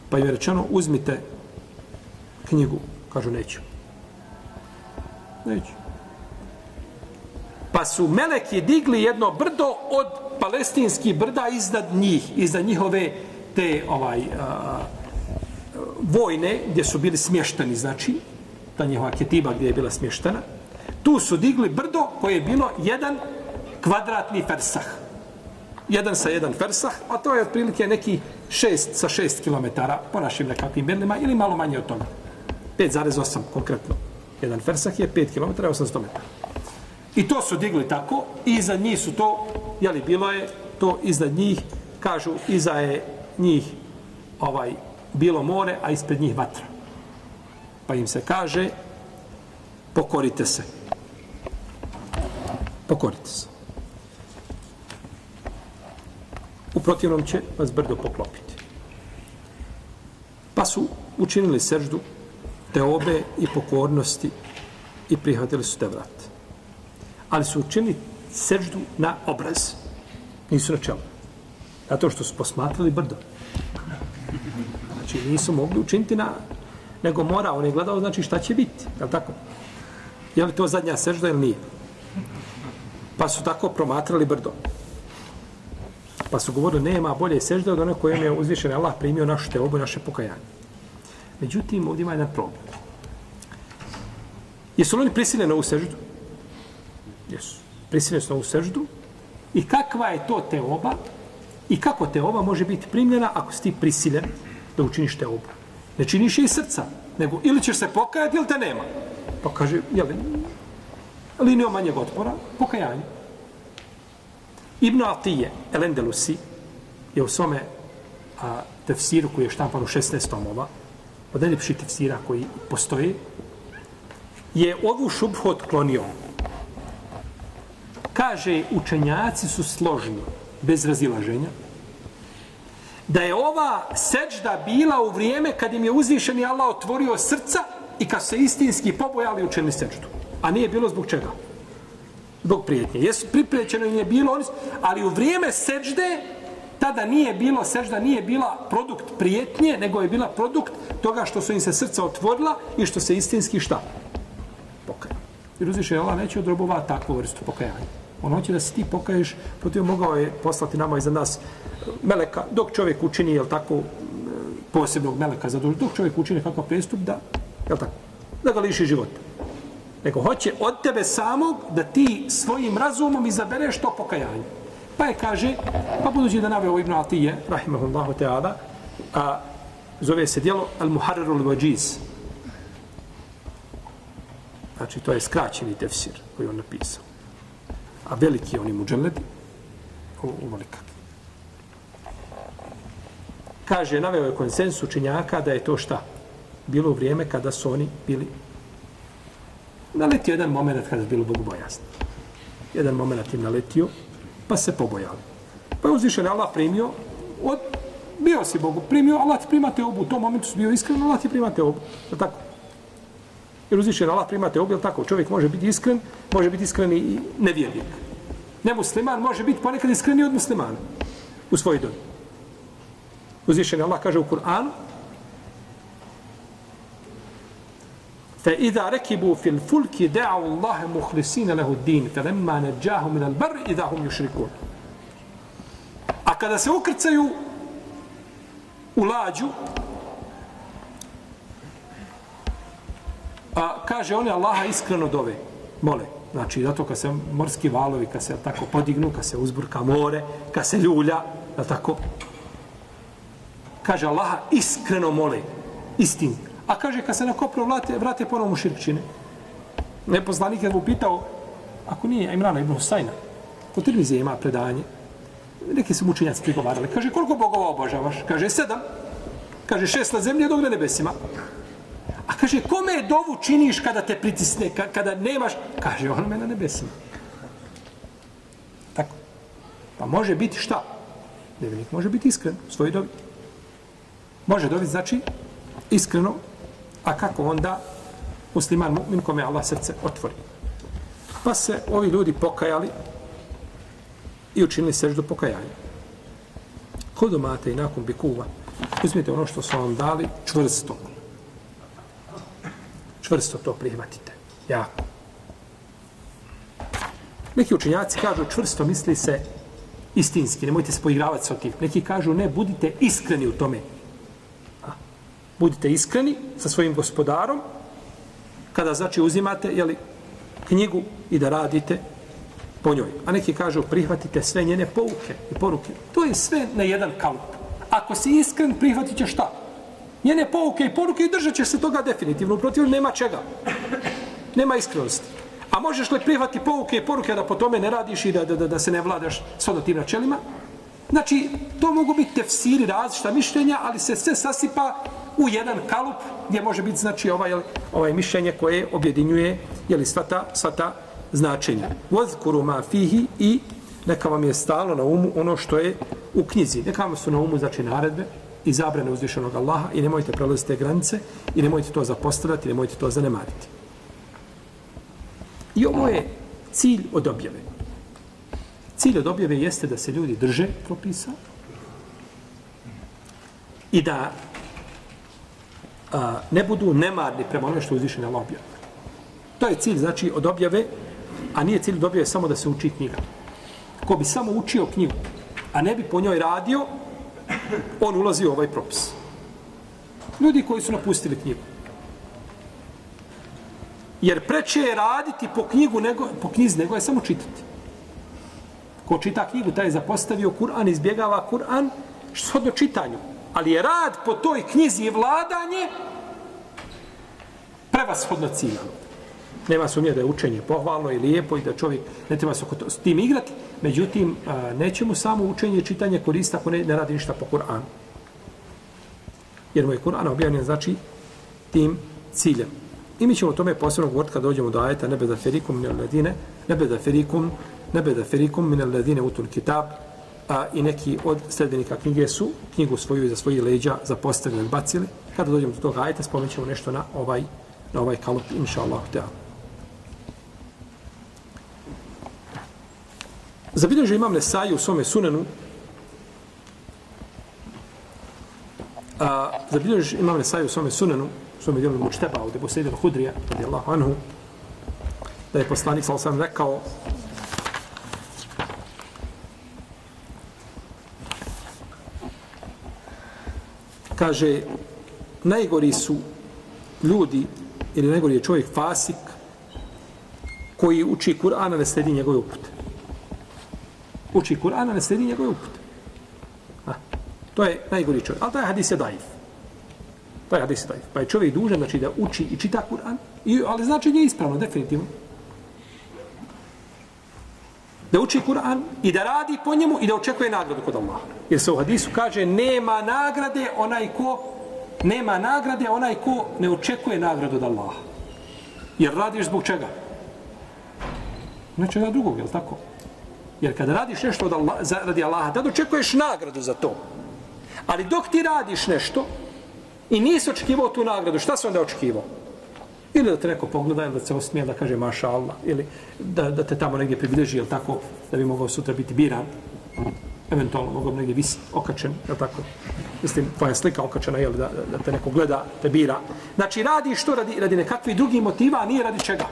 Pa je rečeno, uzmite knjigu. Kažu, neću. Neću. Pa su meleki digli jedno brdo od palestinskih brda iznad njih, iznad njihove te ovaj a, vojne gdje su bili smješteni, znači, ta njihova ketiba gdje je bila smještena. Tu su digli brdo koje je bilo jedan kvadratni fersah jedan sa jedan fersah, a to je otprilike neki 6 sa 6 km po našim nekakvim mjerlima ili malo manje od toga. 5,8 konkretno. Jedan fersah je 5 km 800 metara. I to su digli tako, i iza njih su to, jeli bilo je, to iza njih, kažu, iza je njih ovaj bilo more, a ispred njih vatra. Pa im se kaže, pokorite se. Pokorite se. U protivnom će vas brdo poklopiti. Pa su učinili seždu te obe i pokornosti i prihvatili su te vrat. Ali su učinili seždu na obraz. Nisu na čelo. Zato što su posmatrali brdo. Znači nisu mogli učiniti na... Nego mora, on je gledao, znači šta će biti. Je li tako? Je li to zadnja sežda ili nije? Pa su tako promatrali brdo. Pa su govorili, nema bolje sežde od one kojem je uzvišen Allah primio našu teobu, naše pokajanje. Međutim, ovdje ima jedan problem. Jesu li oni prisiljeni na ovu seždu? Jesu. Prisiljeni su na ovu seždu. I kakva je to teoba? I kako teoba može biti primljena ako si ti prisiljen da učiniš teobu? Ne činiš je iz srca, nego ili ćeš se pokajati ili te nema. Pa kaže, jel, linijom manjeg otpora, pokajanje. Ibn Atije, El Endelusi, je u svome a, tefsiru koji je štampan u 16 tomova, od najljepših tefsira koji postoji, je ovu šubhu otklonio. Kaže, učenjaci su složni, bez razilaženja, da je ova seđda bila u vrijeme kad im je uzvišeni Allah otvorio srca i kad se istinski pobojali učeni seđdu. A nije bilo zbog čega? Zbog prijetnje. Jesu priprećeno im je bilo, oni, ali u vrijeme seđde tada nije bilo, sežda nije bila produkt prijetnje, nego je bila produkt toga što su im se srca otvorila i što se istinski šta? Pokaja. Jer uzviše, Allah neće odrobovati takvu vrstu pokajanja. On hoće da se ti pokaješ, protiv mogao je poslati nama iza nas e, meleka, dok čovjek učini, jel tako, e, posebnog meleka za dok čovjek učini kakav prestup, da, jel tako, da ga liši života. Nego hoće od tebe samog da ti svojim razumom izabereš to pokajanje. Pa je kaže, pa budući da naveo Ibn Atije, rahimahullahu ta'ala, a zove se dijelo Al-Muharrar al-Wajiz. Znači, to je skraćeni tefsir koji on napisao. A veliki je oni muđeledi, u, u. Kaže, naveo je konsensu učinjaka da je to šta? Bilo u vrijeme kada su oni bili naletio jedan moment kada je bilo Bogu bojasno. Jedan moment je naletio, pa se pobojali. Pa je uzvišen Allah primio, od, bio si Bogu primio, Allah ti primate obu, u tom momentu su bio iskren, Allah ti primate obu. Je tako? Jer uzvišen Allah primate obu, je tako? Čovjek može biti iskren, može biti iskren i nevjernik. Nemusliman može biti ponekad iskreni od muslimana u svoj dom. Uzvišen Allah kaže u Kur'anu, Fa idha rakibu fil fulki da'u Allahe mukhlisina lahu din, falamma lemma min minal bar idha hum yushrikun. A kada se ukrcaju u lađu, a kaže oni Allaha iskreno dove, mole. Znači, zato kad se morski valovi, kad se tako podignu, kad se uzburka more, kad se ljulja, da tako, kaže Allaha iskreno mole, istinu A kaže, kad se na kopno vrate, vrate ponovo u širkčine. Nepoznanik je mu pitao, ako nije Imrana ibn Husajna, ko Tirmizije ima predanje, neki su mučenjaci prigovarali. Kaže, koliko bogova obožavaš? Kaže, sedam. Kaže, šest na zemlji, jednog na nebesima. A kaže, kome dovu činiš kada te pritisne, kada nemaš? Kaže, on me na nebesima. Tako. Pa može biti šta? Nevinik može biti iskren u svojoj dobi. Može dobiti, znači, iskreno A kako onda musliman mu'min kome Allah srce otvori? Pa se ovi ljudi pokajali i učinili seždu pokajanja. Kod domate i nakon bikuva, uzmite ono što su vam dali čvrsto. Čvrsto to prihvatite. Jako. Neki učinjaci kažu čvrsto misli se istinski, nemojte se poigravati sa tim. Neki kažu ne, budite iskreni u tome budite iskreni sa svojim gospodarom kada znači uzimate jeli, knjigu i da radite po njoj. A neki kažu prihvatite sve njene pouke i poruke. To je sve na jedan kalup. Ako si iskren, prihvatit će šta? Njene pouke i poruke i držat će se toga definitivno. Uprotiv, nema čega. Nema iskrenosti. A možeš li prihvati pouke i poruke da po tome ne radiš i da, da, da, da se ne vladaš s tim načelima? Znači, to mogu biti tefsiri različita mišljenja, ali se sve sasipa u jedan kalup gdje može biti znači ovaj ovaj mišljenje koje objedinjuje je li sva ta, sva ta značenja. Vozkuru ma fihi i neka vam je stalo na umu ono što je u knjizi. Neka vam su na umu znači naredbe i zabrane uzvišenog Allaha i nemojte prelaziti te granice i nemojte to zapostavljati, nemojte to zanemariti. I ovo je cilj od objave. Cilj od objave jeste da se ljudi drže propisa i da a, ne budu nemarni prema onome što uzviše Allah objavio. To je cilj, znači, od objave, a nije cilj od objave samo da se uči knjiga. Ko bi samo učio knjigu, a ne bi po njoj radio, on ulazi u ovaj propis. Ljudi koji su napustili knjigu. Jer preče je raditi po knjigu nego, po knjiz nego je samo čitati. Ko čita knjigu, taj je zapostavio Kur'an, izbjegava Kur'an, što shodno čitanju. Ali je rad po toj knjizi i vladanje prevashodno ciljano. Nema sumnje da je učenje pohvalno i lijepo i da čovjek ne treba se s tim igrati. Međutim, neće mu samo učenje i čitanje koristiti ako ne, ne radi ništa po Kur'anu. Jer mu je Kur'an objavljen znači tim ciljem. I mi ćemo o tome posebno govoriti kad dođemo do ajeta nebe da ferikum min ledine, nebe da ferikum, nebe da ferikum min alladine utul kitab, a i neki od sredbenika knjige su knjigu svoju i za svoji leđa zapostavili bacili. Kada dođemo do toga ajta, spomenut nešto na ovaj, na ovaj kalup, inša Allah. Zabilježio imam Nesai u svome sunenu, a, zabilježio imam Nesai u svome sunenu, u svome dijelu Mučteba, od Ebu Sejde Hudrija, radijallahu anhu, da je poslanik, sal sam rekao, kaže, najgori su ljudi, ili najgori je čovjek fasik, koji uči Kur'ana ne sledi njegove upute uči Kur'ana, ne sledi njegove upute. A, to je najgori čovjek. Ali taj hadis je daif. Taj hadis je daif. Pa je čovjek dužan znači, da uči i čita Kur'an, i, ali znači nije ispravno, definitivno. Da uči Kur'an i da radi po njemu i da očekuje nagradu kod Allaha. Jer se u hadisu kaže nema nagrade onaj ko nema nagrade onaj ko ne očekuje nagradu od Allaha. Jer radiš zbog čega? Nečega drugog, je li tako? Jer kada radiš nešto od Allah, za, radi Allaha, tada očekuješ nagradu za to. Ali dok ti radiš nešto i nisi očekivao tu nagradu, šta se onda očekivao? Ili da te neko pogleda, ili da se osmije da kaže maša Allah, ili da, da te tamo negdje približi, ili tako, da bi mogao sutra biti biran, eventualno mogao bi negdje visi, okačen, ili tako, mislim, tvoja slika okačena, jel, da, da te neko gleda, te bira. Znači, radi što radi, radi nekakvih drugih motiva, a nije radi čega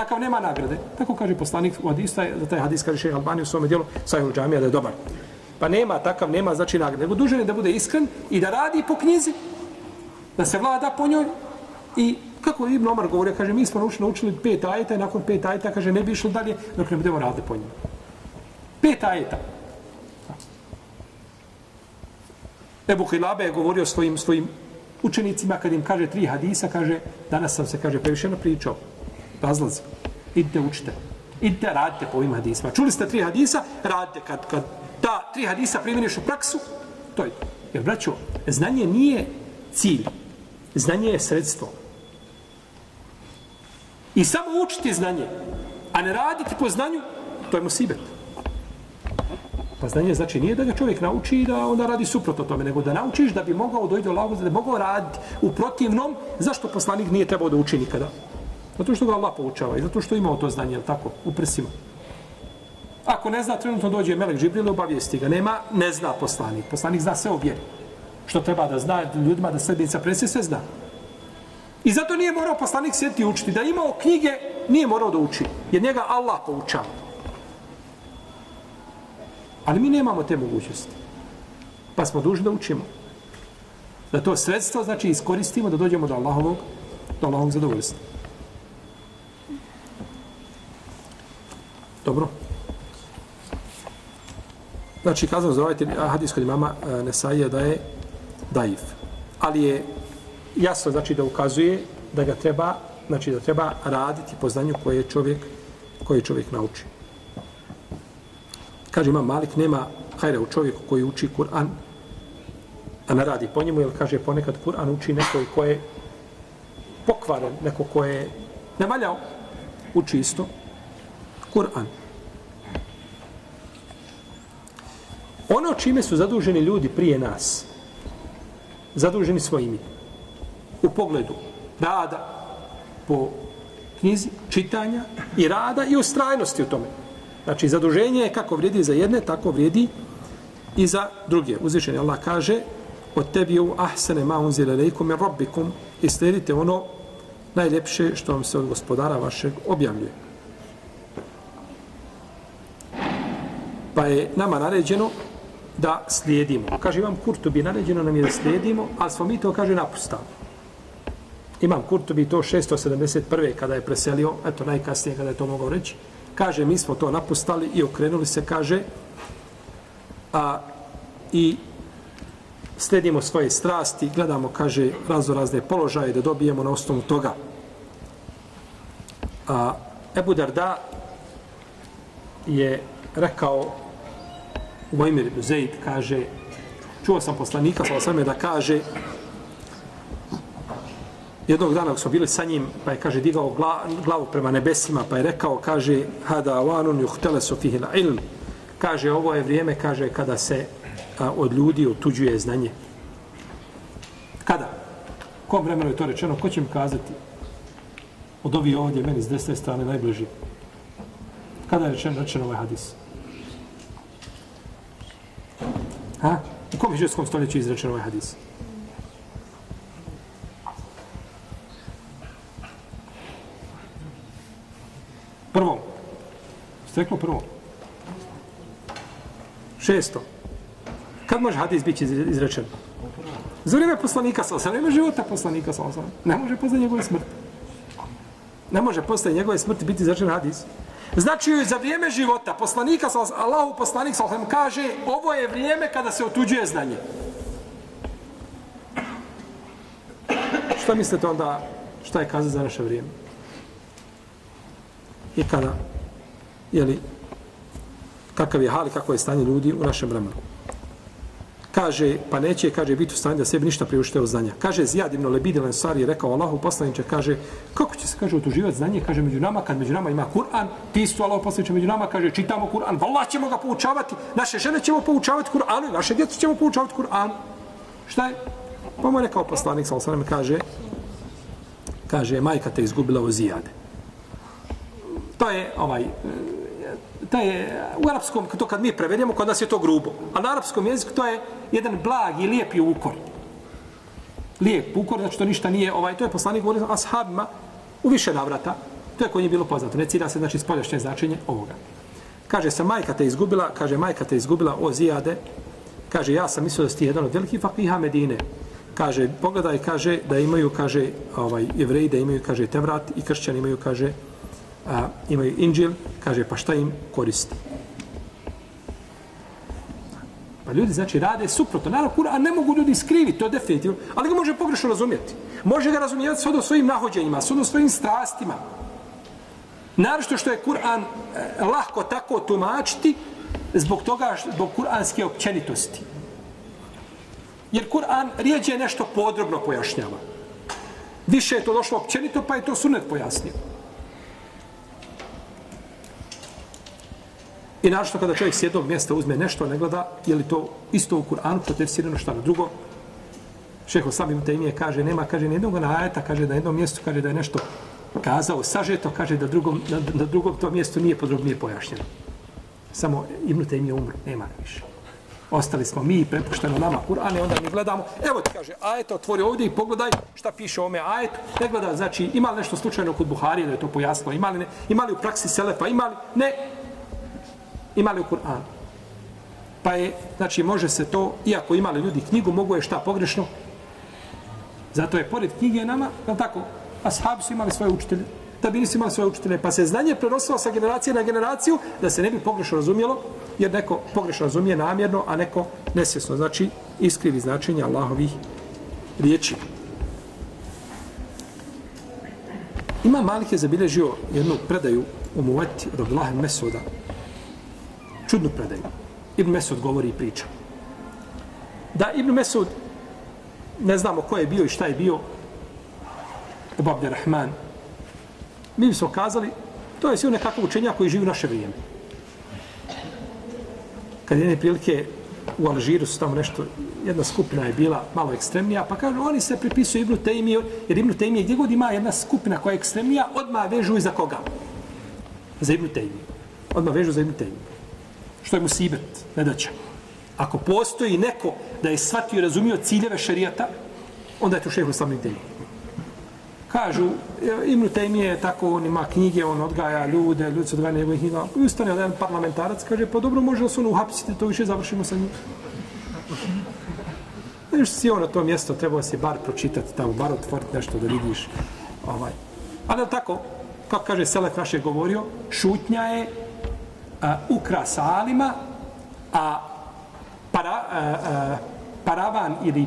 takav nema nagrade. Tako kaže poslanik u hadisa, da taj hadis kaže šeha Albani u svome dijelu, sahih džamija, da je dobar. Pa nema takav, nema znači nagrade. Nego dužan je da bude iskren i da radi po knjizi, da se vlada po njoj. I kako Ibn Omar govori, kaže, mi smo naučili, naučili pet ajeta i nakon pet ajeta, kaže, ne bi išli dalje dok ne budemo radili po njima. Pet ajeta. Ebu Hilabe je govorio svojim, svojim učenicima, kad im kaže tri hadisa, kaže, danas sam se, kaže, previše napričao razlazi. Idite učite. Idite, radite po ovim hadisima. Čuli ste tri hadisa, radite. Kad, kad ta tri hadisa primjeniš u praksu, to je to. Jer, braćo, znanje nije cilj. Znanje je sredstvo. I samo učiti znanje, a ne raditi po znanju, to je musibet. Pa znanje znači nije da ga čovjek nauči i da onda radi suprotno tome, nego da naučiš da bi mogao dojde do lagu, da bi mogao raditi u protivnom, zašto poslanik nije trebao da uči nikada? Zato što ga Allah poučava i zato što imao to znanje, jel tako, u prsima. Ako ne zna, trenutno dođe Melek Džibril i obavijesti ga. Nema, ne zna poslanik. Poslanik zna sve o vjeri. Što treba da zna ljudima da sredbenica presi sve zna. I zato nije morao poslanik sjediti učiti. Da imao knjige, nije morao da uči. Jer njega Allah poučava. Ali mi nemamo te mogućnosti. Pa smo dužni da učimo. Da to sredstvo, znači, iskoristimo da dođemo do Allahovog, do Allahovog zadovoljstva. Dobro. Znači, kazano za ovaj hadis kod imama Nesaija da je daif. Ali je jasno, znači, da ukazuje da ga treba, znači, da treba raditi po znanju koje čovjek, koje čovjek nauči. Kaže imam Malik, nema hajra u čovjeku koji uči Kur'an, a ne radi po njemu, jer kaže ponekad Kur'an uči neko ko je pokvaren, neko ko je nevaljao, uči isto, Kur'an. Ono čime su zaduženi ljudi prije nas, zaduženi svojimi, u pogledu rada, po knjizi, čitanja i rada i ustrajnosti u tome. Znači, zaduženje je kako vrijedi za jedne, tako vrijedi i za druge. Uzvišen Allah kaže od tebi u ahsene ma unzile lejkum i robbikum i slijedite ono najljepše što vam se od gospodara vašeg objavljuje. Pa je nama naređeno da slijedimo. Kaže, imam Kurtubi, naređeno nam je da slijedimo, ali smo mi to, kaže, napustali. Imam Kurtobi to 671. kada je preselio, eto, najkasnije kada je to mogao reći, kaže, mi smo to napustali i okrenuli se, kaže, a, i sledimo svoje strasti, gledamo, kaže, razno razne položaje da dobijemo na osnovu toga. A Ebu Darda je rekao u Mojmir Zaid, kaže, čuo sam poslanika, sa osvrame da kaže, jednog dana smo bili sa njim, pa je, kaže, digao glavu prema nebesima, pa je rekao, kaže, hada vanun juhtele sofihil ilm, kaže, ovo je vrijeme, kaže, kada se a, od ljudi otuđuje znanje. Kada? Kom vremenu je to rečeno? Ko će mi kazati? Od ovih ovdje, meni s desne strane, najbliži. Kada je rečeno, rečeno ovaj hadis? Ha? U kom hiđarskom stoljeću je izrečeno ovaj hadis? Prvo. Ste prvo? Šesto. Kad može hadis biti izrečen? Za vrijeme poslanika sa osam. Nema života poslanika sa osam. Ne može posle njegove smrti. Ne može posle njegove smrti biti izrečen hadis. Znači, za vrijeme života poslanika sa osam, Allahu poslanik sa osam kaže ovo je vrijeme kada se otuđuje znanje. Šta mislite onda, šta je kazao za naše vrijeme? I kada, jeli, kakav je hal i kako je stanje ljudi u našem vremenu kaže, pa neće, kaže, biti u stanju da sebi ništa priušte od znanja. Kaže, Zijad ibn Lebid il je rekao Allahu poslaniče, kaže, kako će se, kaže, otuživati znanje, kaže, među nama, kad među nama ima Kur'an, ti su Allahu poslaniče među nama, kaže, čitamo Kur'an, vallah ćemo ga poučavati, naše žene ćemo poučavati Kur'anu, naše djecu ćemo poučavati Kur'an. Šta je? Pa mu je rekao poslanik, sa osanem, kaže, kaže, majka te izgubila u Zijade. To je, ovaj, to je u arapskom, to kad mi prevedemo, kod nas je to grubo. A na arapskom jeziku to je jedan blag i lijepi ukor. Lijep ukor, znači to ništa nije, ovaj, to je poslanik govorio ashabima u više navrata. To je koji je bilo poznato. Ne cira se, znači, spoljašnje značenje ovoga. Kaže se, majka te izgubila, kaže, majka te izgubila o zijade. Kaže, ja sam mislio da si jedan od velikih fakiha Medine. Kaže, pogledaj, kaže, da imaju, kaže, ovaj, jevreji, da imaju, kaže, Tevrat i kršćani imaju, kaže, a, imaju inđil, kaže, pa šta im koristi? Pa ljudi, znači, rade suprotno. Naravno, Kur'an ne mogu ljudi skriviti, to je definitivno, ali ga može pogrešno razumjeti. Može ga razumijeti svodno svojim nahođenjima, svodno svojim strastima. Naravno što je Kur'an eh, lahko tako tumačiti, zbog toga, zbog kur'anske općenitosti. Jer Kur'an rijeđe nešto podrobno pojašnjava. Više je to došlo općenito, pa je to sunet pojasnio. I našto kada čovjek s jednog mjesta uzme nešto, ne gleda, je li to isto u Kur'anu, protefsirano šta na drugo. Šeho Sami Temije kaže, nema, kaže, nijednog ajeta, kaže da na jednom mjestu, kaže da je nešto kazao sažeto, kaže da drugom, na, na drugom to mjestu nije podrobnije pojašnjeno. Samo Ibn Taymije umro, nema više. Ostali smo mi prepušteno nama Kur'an i onda mi gledamo. Evo ti kaže, ajet, otvori ovdje i pogledaj šta piše o ome ajet. Ne gleda, znači, ima li nešto slučajno kod Buharije da je to pojasnilo, ima li, ne, ima li u praksi Selefa, ima li, ne, imali u Kur'anu. Pa je, znači, može se to, iako imali ljudi knjigu, mogu je šta pogrešno. Zato je pored knjige nama, je tako, ashabi su imali svoje učitelje, da bi nisu imali svoje učitelje, pa se znanje prenosilo sa generacije na generaciju, da se ne bi pogrešno razumjelo, jer neko pogrešno razumije namjerno, a neko nesvjesno, znači, iskrivi značenje Allahovih riječi. Ima Malik je zabilježio jednu predaju u Muvati od Abdullaha Mesuda, čudnu predaju. Ibn Mesud govori i priča. Da Ibn Mesud, ne znamo ko je bio i šta je bio, u Babde Rahman, mi bi smo kazali, to je sve nekakav učenjak koji živi u naše vrijeme. Kad jedne prilike u Alžiru su tamo nešto, jedna skupina je bila malo ekstremnija, pa kažu, oni se pripisuju Ibnu Tejmiju, jer Ibnu Tejmije, gdje god ima jedna skupina koja je ekstremnija, odmah vežu i za koga? Za Ibnu Tejmiju. Odmah vežu za Ibnu Tejmiju što je musibet, nedaća. Ako postoji neko da je shvatio i razumio ciljeve šarijata, onda je to šeho sami deli. Kažu, e, Ibn Taymi je tako, on ima knjige, on odgaja ljude, ljudi se odgaja njegovih knjiga. I ustane jedan parlamentarac, kaže, pa dobro, može li se ono uhapsiti, to više završimo sa njim. Znaš, si on na to mjesto, trebao se bar pročitati tamo, bar otvoriti nešto da vidiš. Ovaj. Ali tako, kako kaže Selek naš je govorio, šutnja je a, ukras alima, a para, a, a, paravan ili,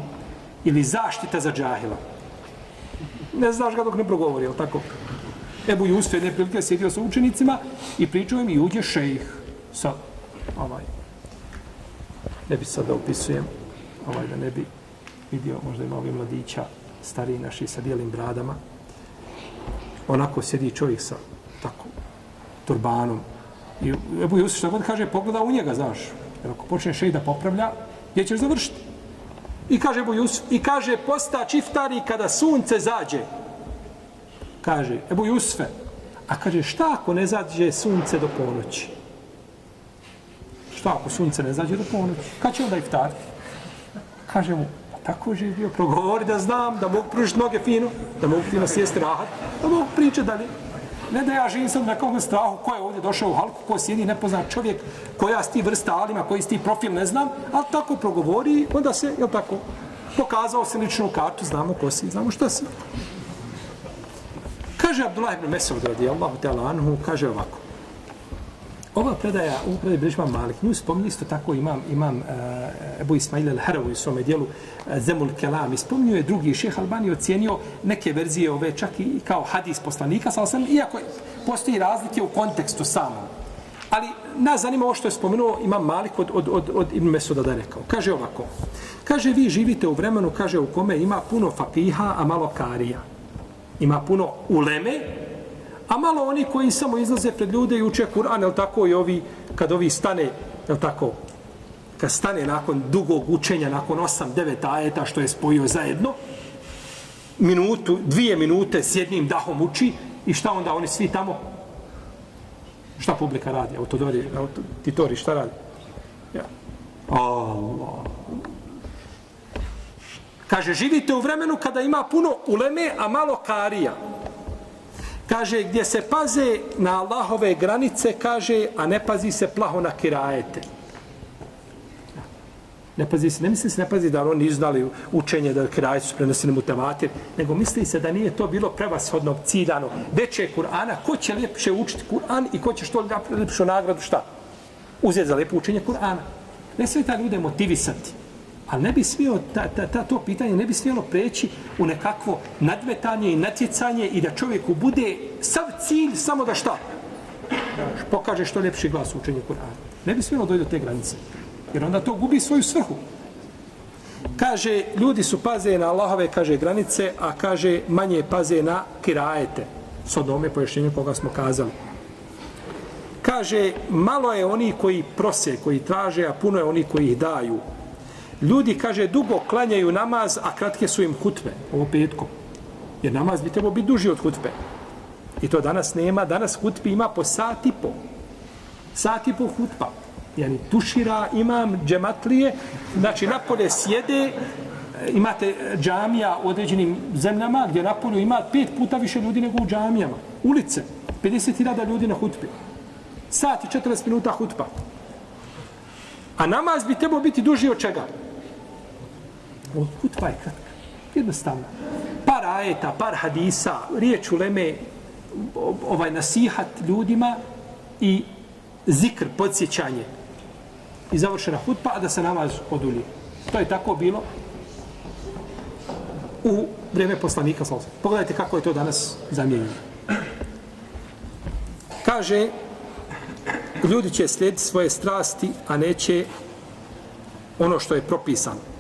ili zaštita za džahila. Ne znaš ga dok ne progovori, jel tako? Ebu Jusuf je neprilike sjedio sa učenicima i pričao im i uđe šejih sa ovaj. Ne bi sada opisujem, ovaj, da ne bi vidio, možda ima ovih mladića, stariji naši sa bijelim bradama. Onako sjedi čovjek sa tako turbanom. I Ebu Jusuf što god kaže, pogleda u njega, znaš. Jer ako počne šej da popravlja, gdje ćeš završiti? I kaže Ebu Jusuf, i kaže, posta čiftari kada sunce zađe. Kaže, Ebu Jusufe, a kaže, šta ako ne zađe sunce do ponoći? Šta ako sunce ne zađe do ponoći? Kad će onda iftar? Kaže mu, pa tako je bio, progovori da znam, da mogu pružiti noge fino, da mogu fino sjesti rahat, da mogu pričati dalje. Ne da ja živim sam kakvom strahu, ko je ovdje došao u halku, ko sjedi nepoznat čovjek, koja sti vrsta alima, koji sti profil, ne znam, ali tako progovori, onda se, jel tako, pokazao se ličnu kartu, znamo ko si, znamo šta si. Kaže Abdullah ibn Mesud radijallahu ta'ala anhu, kaže ovako. Ova predaja, ovu predaju Bilžman Malik, nju spominje isto tako imam, imam uh, Ebu Ismail al-Haravu u svome dijelu uh, Zemul Kelam. Spominju je drugi šeh Albani ocijenio neke verzije ove čak i kao hadis poslanika, sa osam, iako postoji razlike u kontekstu samom. Ali nas zanima ovo što je spomenuo imam Malik od, od, od, od Ibn Mesuda da rekao. Kaže ovako, kaže vi živite u vremenu, kaže u kome ima puno fakiha, a malo karija. Ima puno uleme, A malo oni koji samo izlaze pred ljude i uče Kur'an, je tako i ovi, kad ovi stane, je tako, kad stane nakon dugog učenja, nakon 8-9 ajeta što je spojio zajedno, minutu, dvije minute s jednim dahom uči i šta onda oni svi tamo? Šta publika radi? Autodori, titori, šta radi? Ja. Allah. Kaže, živite u vremenu kada ima puno uleme, a malo karija kaže gdje se paze na Allahove granice, kaže, a ne pazi se plaho na kirajete. Ne pazi se, ne misli se, ne pazi da oni izdali učenje da kirajete su prenosili mutavatir, nego misli se da nije to bilo prevashodno ciljano veće Kur'ana, ko će lijepše učiti Kur'an i ko će što lijepšu nagradu, šta? Uzeti za lijepo učenje Kur'ana. Ne sve ta ljude motivisati. Ali ne bi smio, ta, ta, ta, to pitanje ne bi smjelo preći u nekakvo nadmetanje i natjecanje i da čovjeku bude sav cilj samo da šta? Pokaže što ljepši glas u učenju Kur'ana. Ne bi smjelo dojde do te granice. Jer onda to gubi svoju svrhu. Kaže, ljudi su paze na Allahove, kaže, granice, a kaže, manje paze na kirajete. Sodome, pojašnjenju koga smo kazali. Kaže, malo je oni koji prose, koji traže, a puno je oni koji ih daju. Ljudi, kaže, dugo klanjaju namaz, a kratke su im hutbe, ovo petko. Jer namaz bi trebao biti duži od hutbe. I to danas nema, danas hutbi ima po sat i po. Sat i po hutba. Jani, tušira imam džematlije, znači napolje sjede, e, imate e, džamija u određenim zemljama gdje napolju ima pet puta više ljudi nego u džamijama. Ulice, 50.000 ljudi na hutbi. Sat i 40 minuta hutba. A namaz bi trebao biti duži od čega? Hutba pa je kratka. Jednostavno. Par ajeta, par hadisa, riječ u leme, ovaj nasihat ljudima i zikr, podsjećanje. I završena hutba, a da se namaz odulji. To je tako bilo u vreme poslanika. Pogledajte kako je to danas zamijenjeno. Kaže, ljudi će slijediti svoje strasti, a neće ono što je propisano.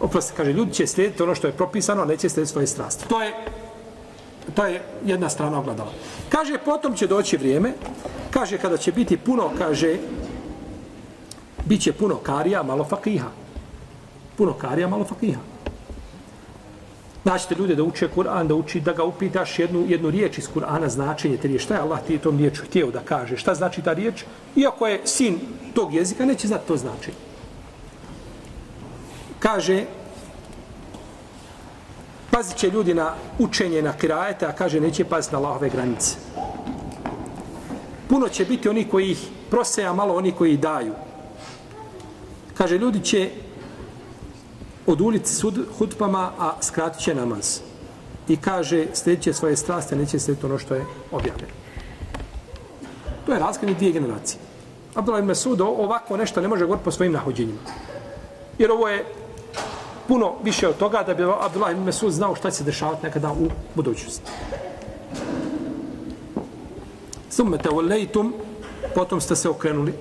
Oprosti, kaže, ljudi će slijediti ono što je propisano, a neće slijediti svoje strasti. To je, to je jedna strana ogledala. Kaže, potom će doći vrijeme, kaže, kada će biti puno, kaže, bit će puno karija, malo fakiha. Puno karija, malo fakiha. Naćete ljude da uče Kur'an, da uči, da ga upitaš jednu, jednu riječ iz Kur'ana, značenje te riječi. Šta je Allah ti tom riječu htio da kaže? Šta znači ta riječ? Iako je sin tog jezika, neće znati to značenje kaže, pazit će ljudi na učenje, na kirajete, a kaže, neće paziti na Allahove granice. Puno će biti oni koji ih prose, a malo oni koji ih daju. Kaže, ljudi će od ulici sud, hutbama, a skratit će namaz. I kaže, slijedit će svoje straste, neće slijediti ono što je objavljeno. To je razgledanje dvije generacije. Abdullah ibn Masud ovako nešto ne može govoriti po svojim nahođenjima. Jer ovo je puno više od toga da bi Abdullah ibn Mesud znao šta će se dešavati nekada u budućnosti. Summe tevolejtum, potom ste se okrenuli.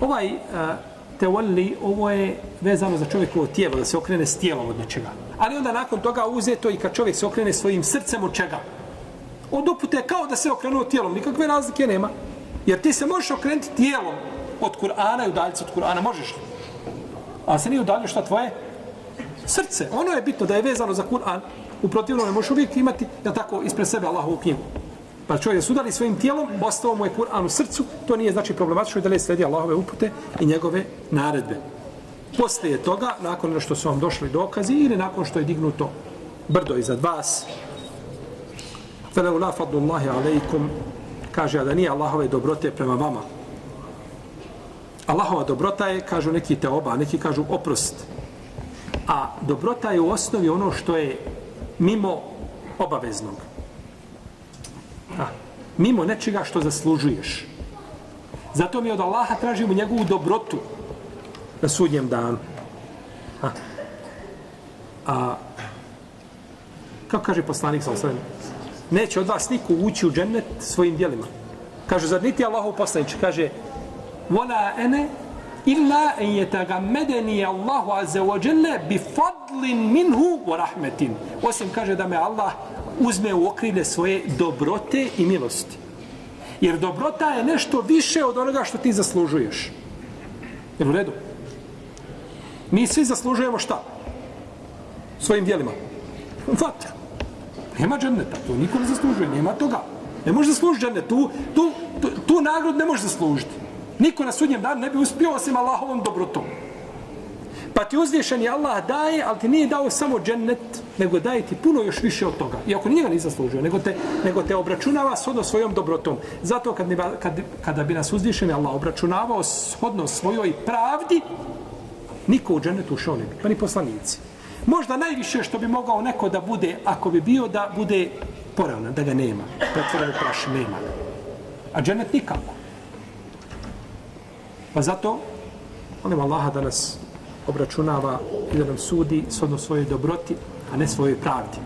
Ovaj uh, ovo je vezano za čovjekovo tijelo, da se okrene s tijelom od nečega. Ali onda nakon toga uzeto i kad čovjek se okrene svojim srcem od čega? Od upute kao da se okrenuo tijelom, nikakve razlike nema. Jer ti se možeš okrenuti tijelom od Kur'ana i udaljiti od Kur'ana, možeš li? A se nije udaljio šta tvoje? Srce. Ono je bitno da je vezano za Kur'an. U protivnom ne možeš uvijek imati, da tako, ispred sebe Allahovu knjigu. Pa čovjek je sudali svojim tijelom, ostao mu je Kur'an u srcu, to nije znači problematično da li sledi Allahove upute i njegove naredbe. Poslije toga, nakon što su vam došli dokazi ili nakon što je dignuto brdo iza vas, فَلَوْ لَا فَضُّ اللَّهِ عَلَيْكُمْ kaže da nije Allahove dobrote prema vama. Allahova dobrota je, kažu neki te oba, neki kažu oprost. A dobrota je u osnovi ono što je mimo obaveznog. A, mimo nečega što zaslužuješ. Zato mi od Allaha tražimo njegovu dobrotu na sudnjem danu. A, a kako kaže poslanik sa neće od vas niko ući u džennet svojim dijelima. Kaže, zar niti Allahov poslanič? Kaže, wala ene illa en yetagammedeni Allahu azza wa jalla bi fadlin minhu wa rahmetin. Osim kaže da me Allah uzme u okrilje svoje dobrote i milosti. Jer dobrota je nešto više od onoga što ti zaslužuješ. Jel u redu? Mi svi zaslužujemo šta? Svojim dijelima. Vatra. Nema dženneta, to niko ne zaslužuje, nema toga. Ne može zaslužiti džennet, tu, tu, tu, tu nagradu ne može zaslužiti. Niko na sudnjem danu ne bi uspio osim Allahovom dobrotom. Pa ti uzvišeni Allah daje, ali ti nije dao samo džennet, nego daje ti puno još više od toga. Iako njega ni zaslužio, nego te, nego te obračunava shodno svojom dobrotom. Zato kad, kad, kada bi nas uzvišeni Allah obračunavao shodno svojoj pravdi, niko u džennetu ušao ne bi, pa ni poslanici. Možda najviše što bi mogao neko da bude, ako bi bio da bude poravna, da ga nema. Pretvoren u praš, nema. A džennet nikako. Pa zato, molim Allaha da nas obračunava i da nam sudi s svojoj svoje dobroti, a ne svoje pravdi.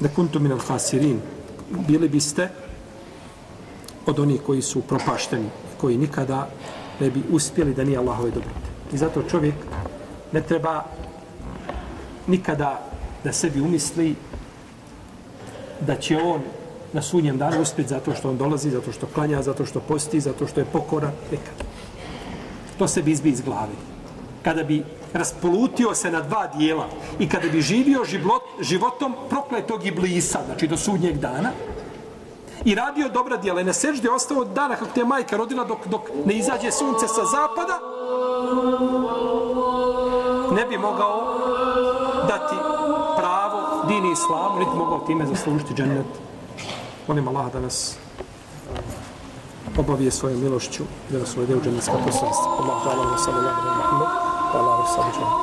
Da kuntu min al-hasirin, bili biste od onih koji su propašteni, koji nikada ne bi uspjeli da nije Allahove dobrote. I zato čovjek ne treba nikada da sebi umisli da će on na sunjem danu uspjeti zato što on dolazi, zato što klanja, zato što posti, zato što je pokora. Nekad. To se bi izbi iz glave. Kada bi raspolutio se na dva dijela i kada bi živio život, životom prokletog iblisa, znači do sudnjeg dana, i radio dobra dijela i na sežde ostao od dana kako te majka rodila dok, dok ne izađe sunce sa zapada, ne bi mogao dati pravo dini islamu, niti mogao time zaslužiti džennet. Molim Allah da nas eh, obavije svojom milošću i da nas uvede u dženevska poslanstva. Allah, hvala vam, sallallahu alaihi wa sallam, Allah, sallallahu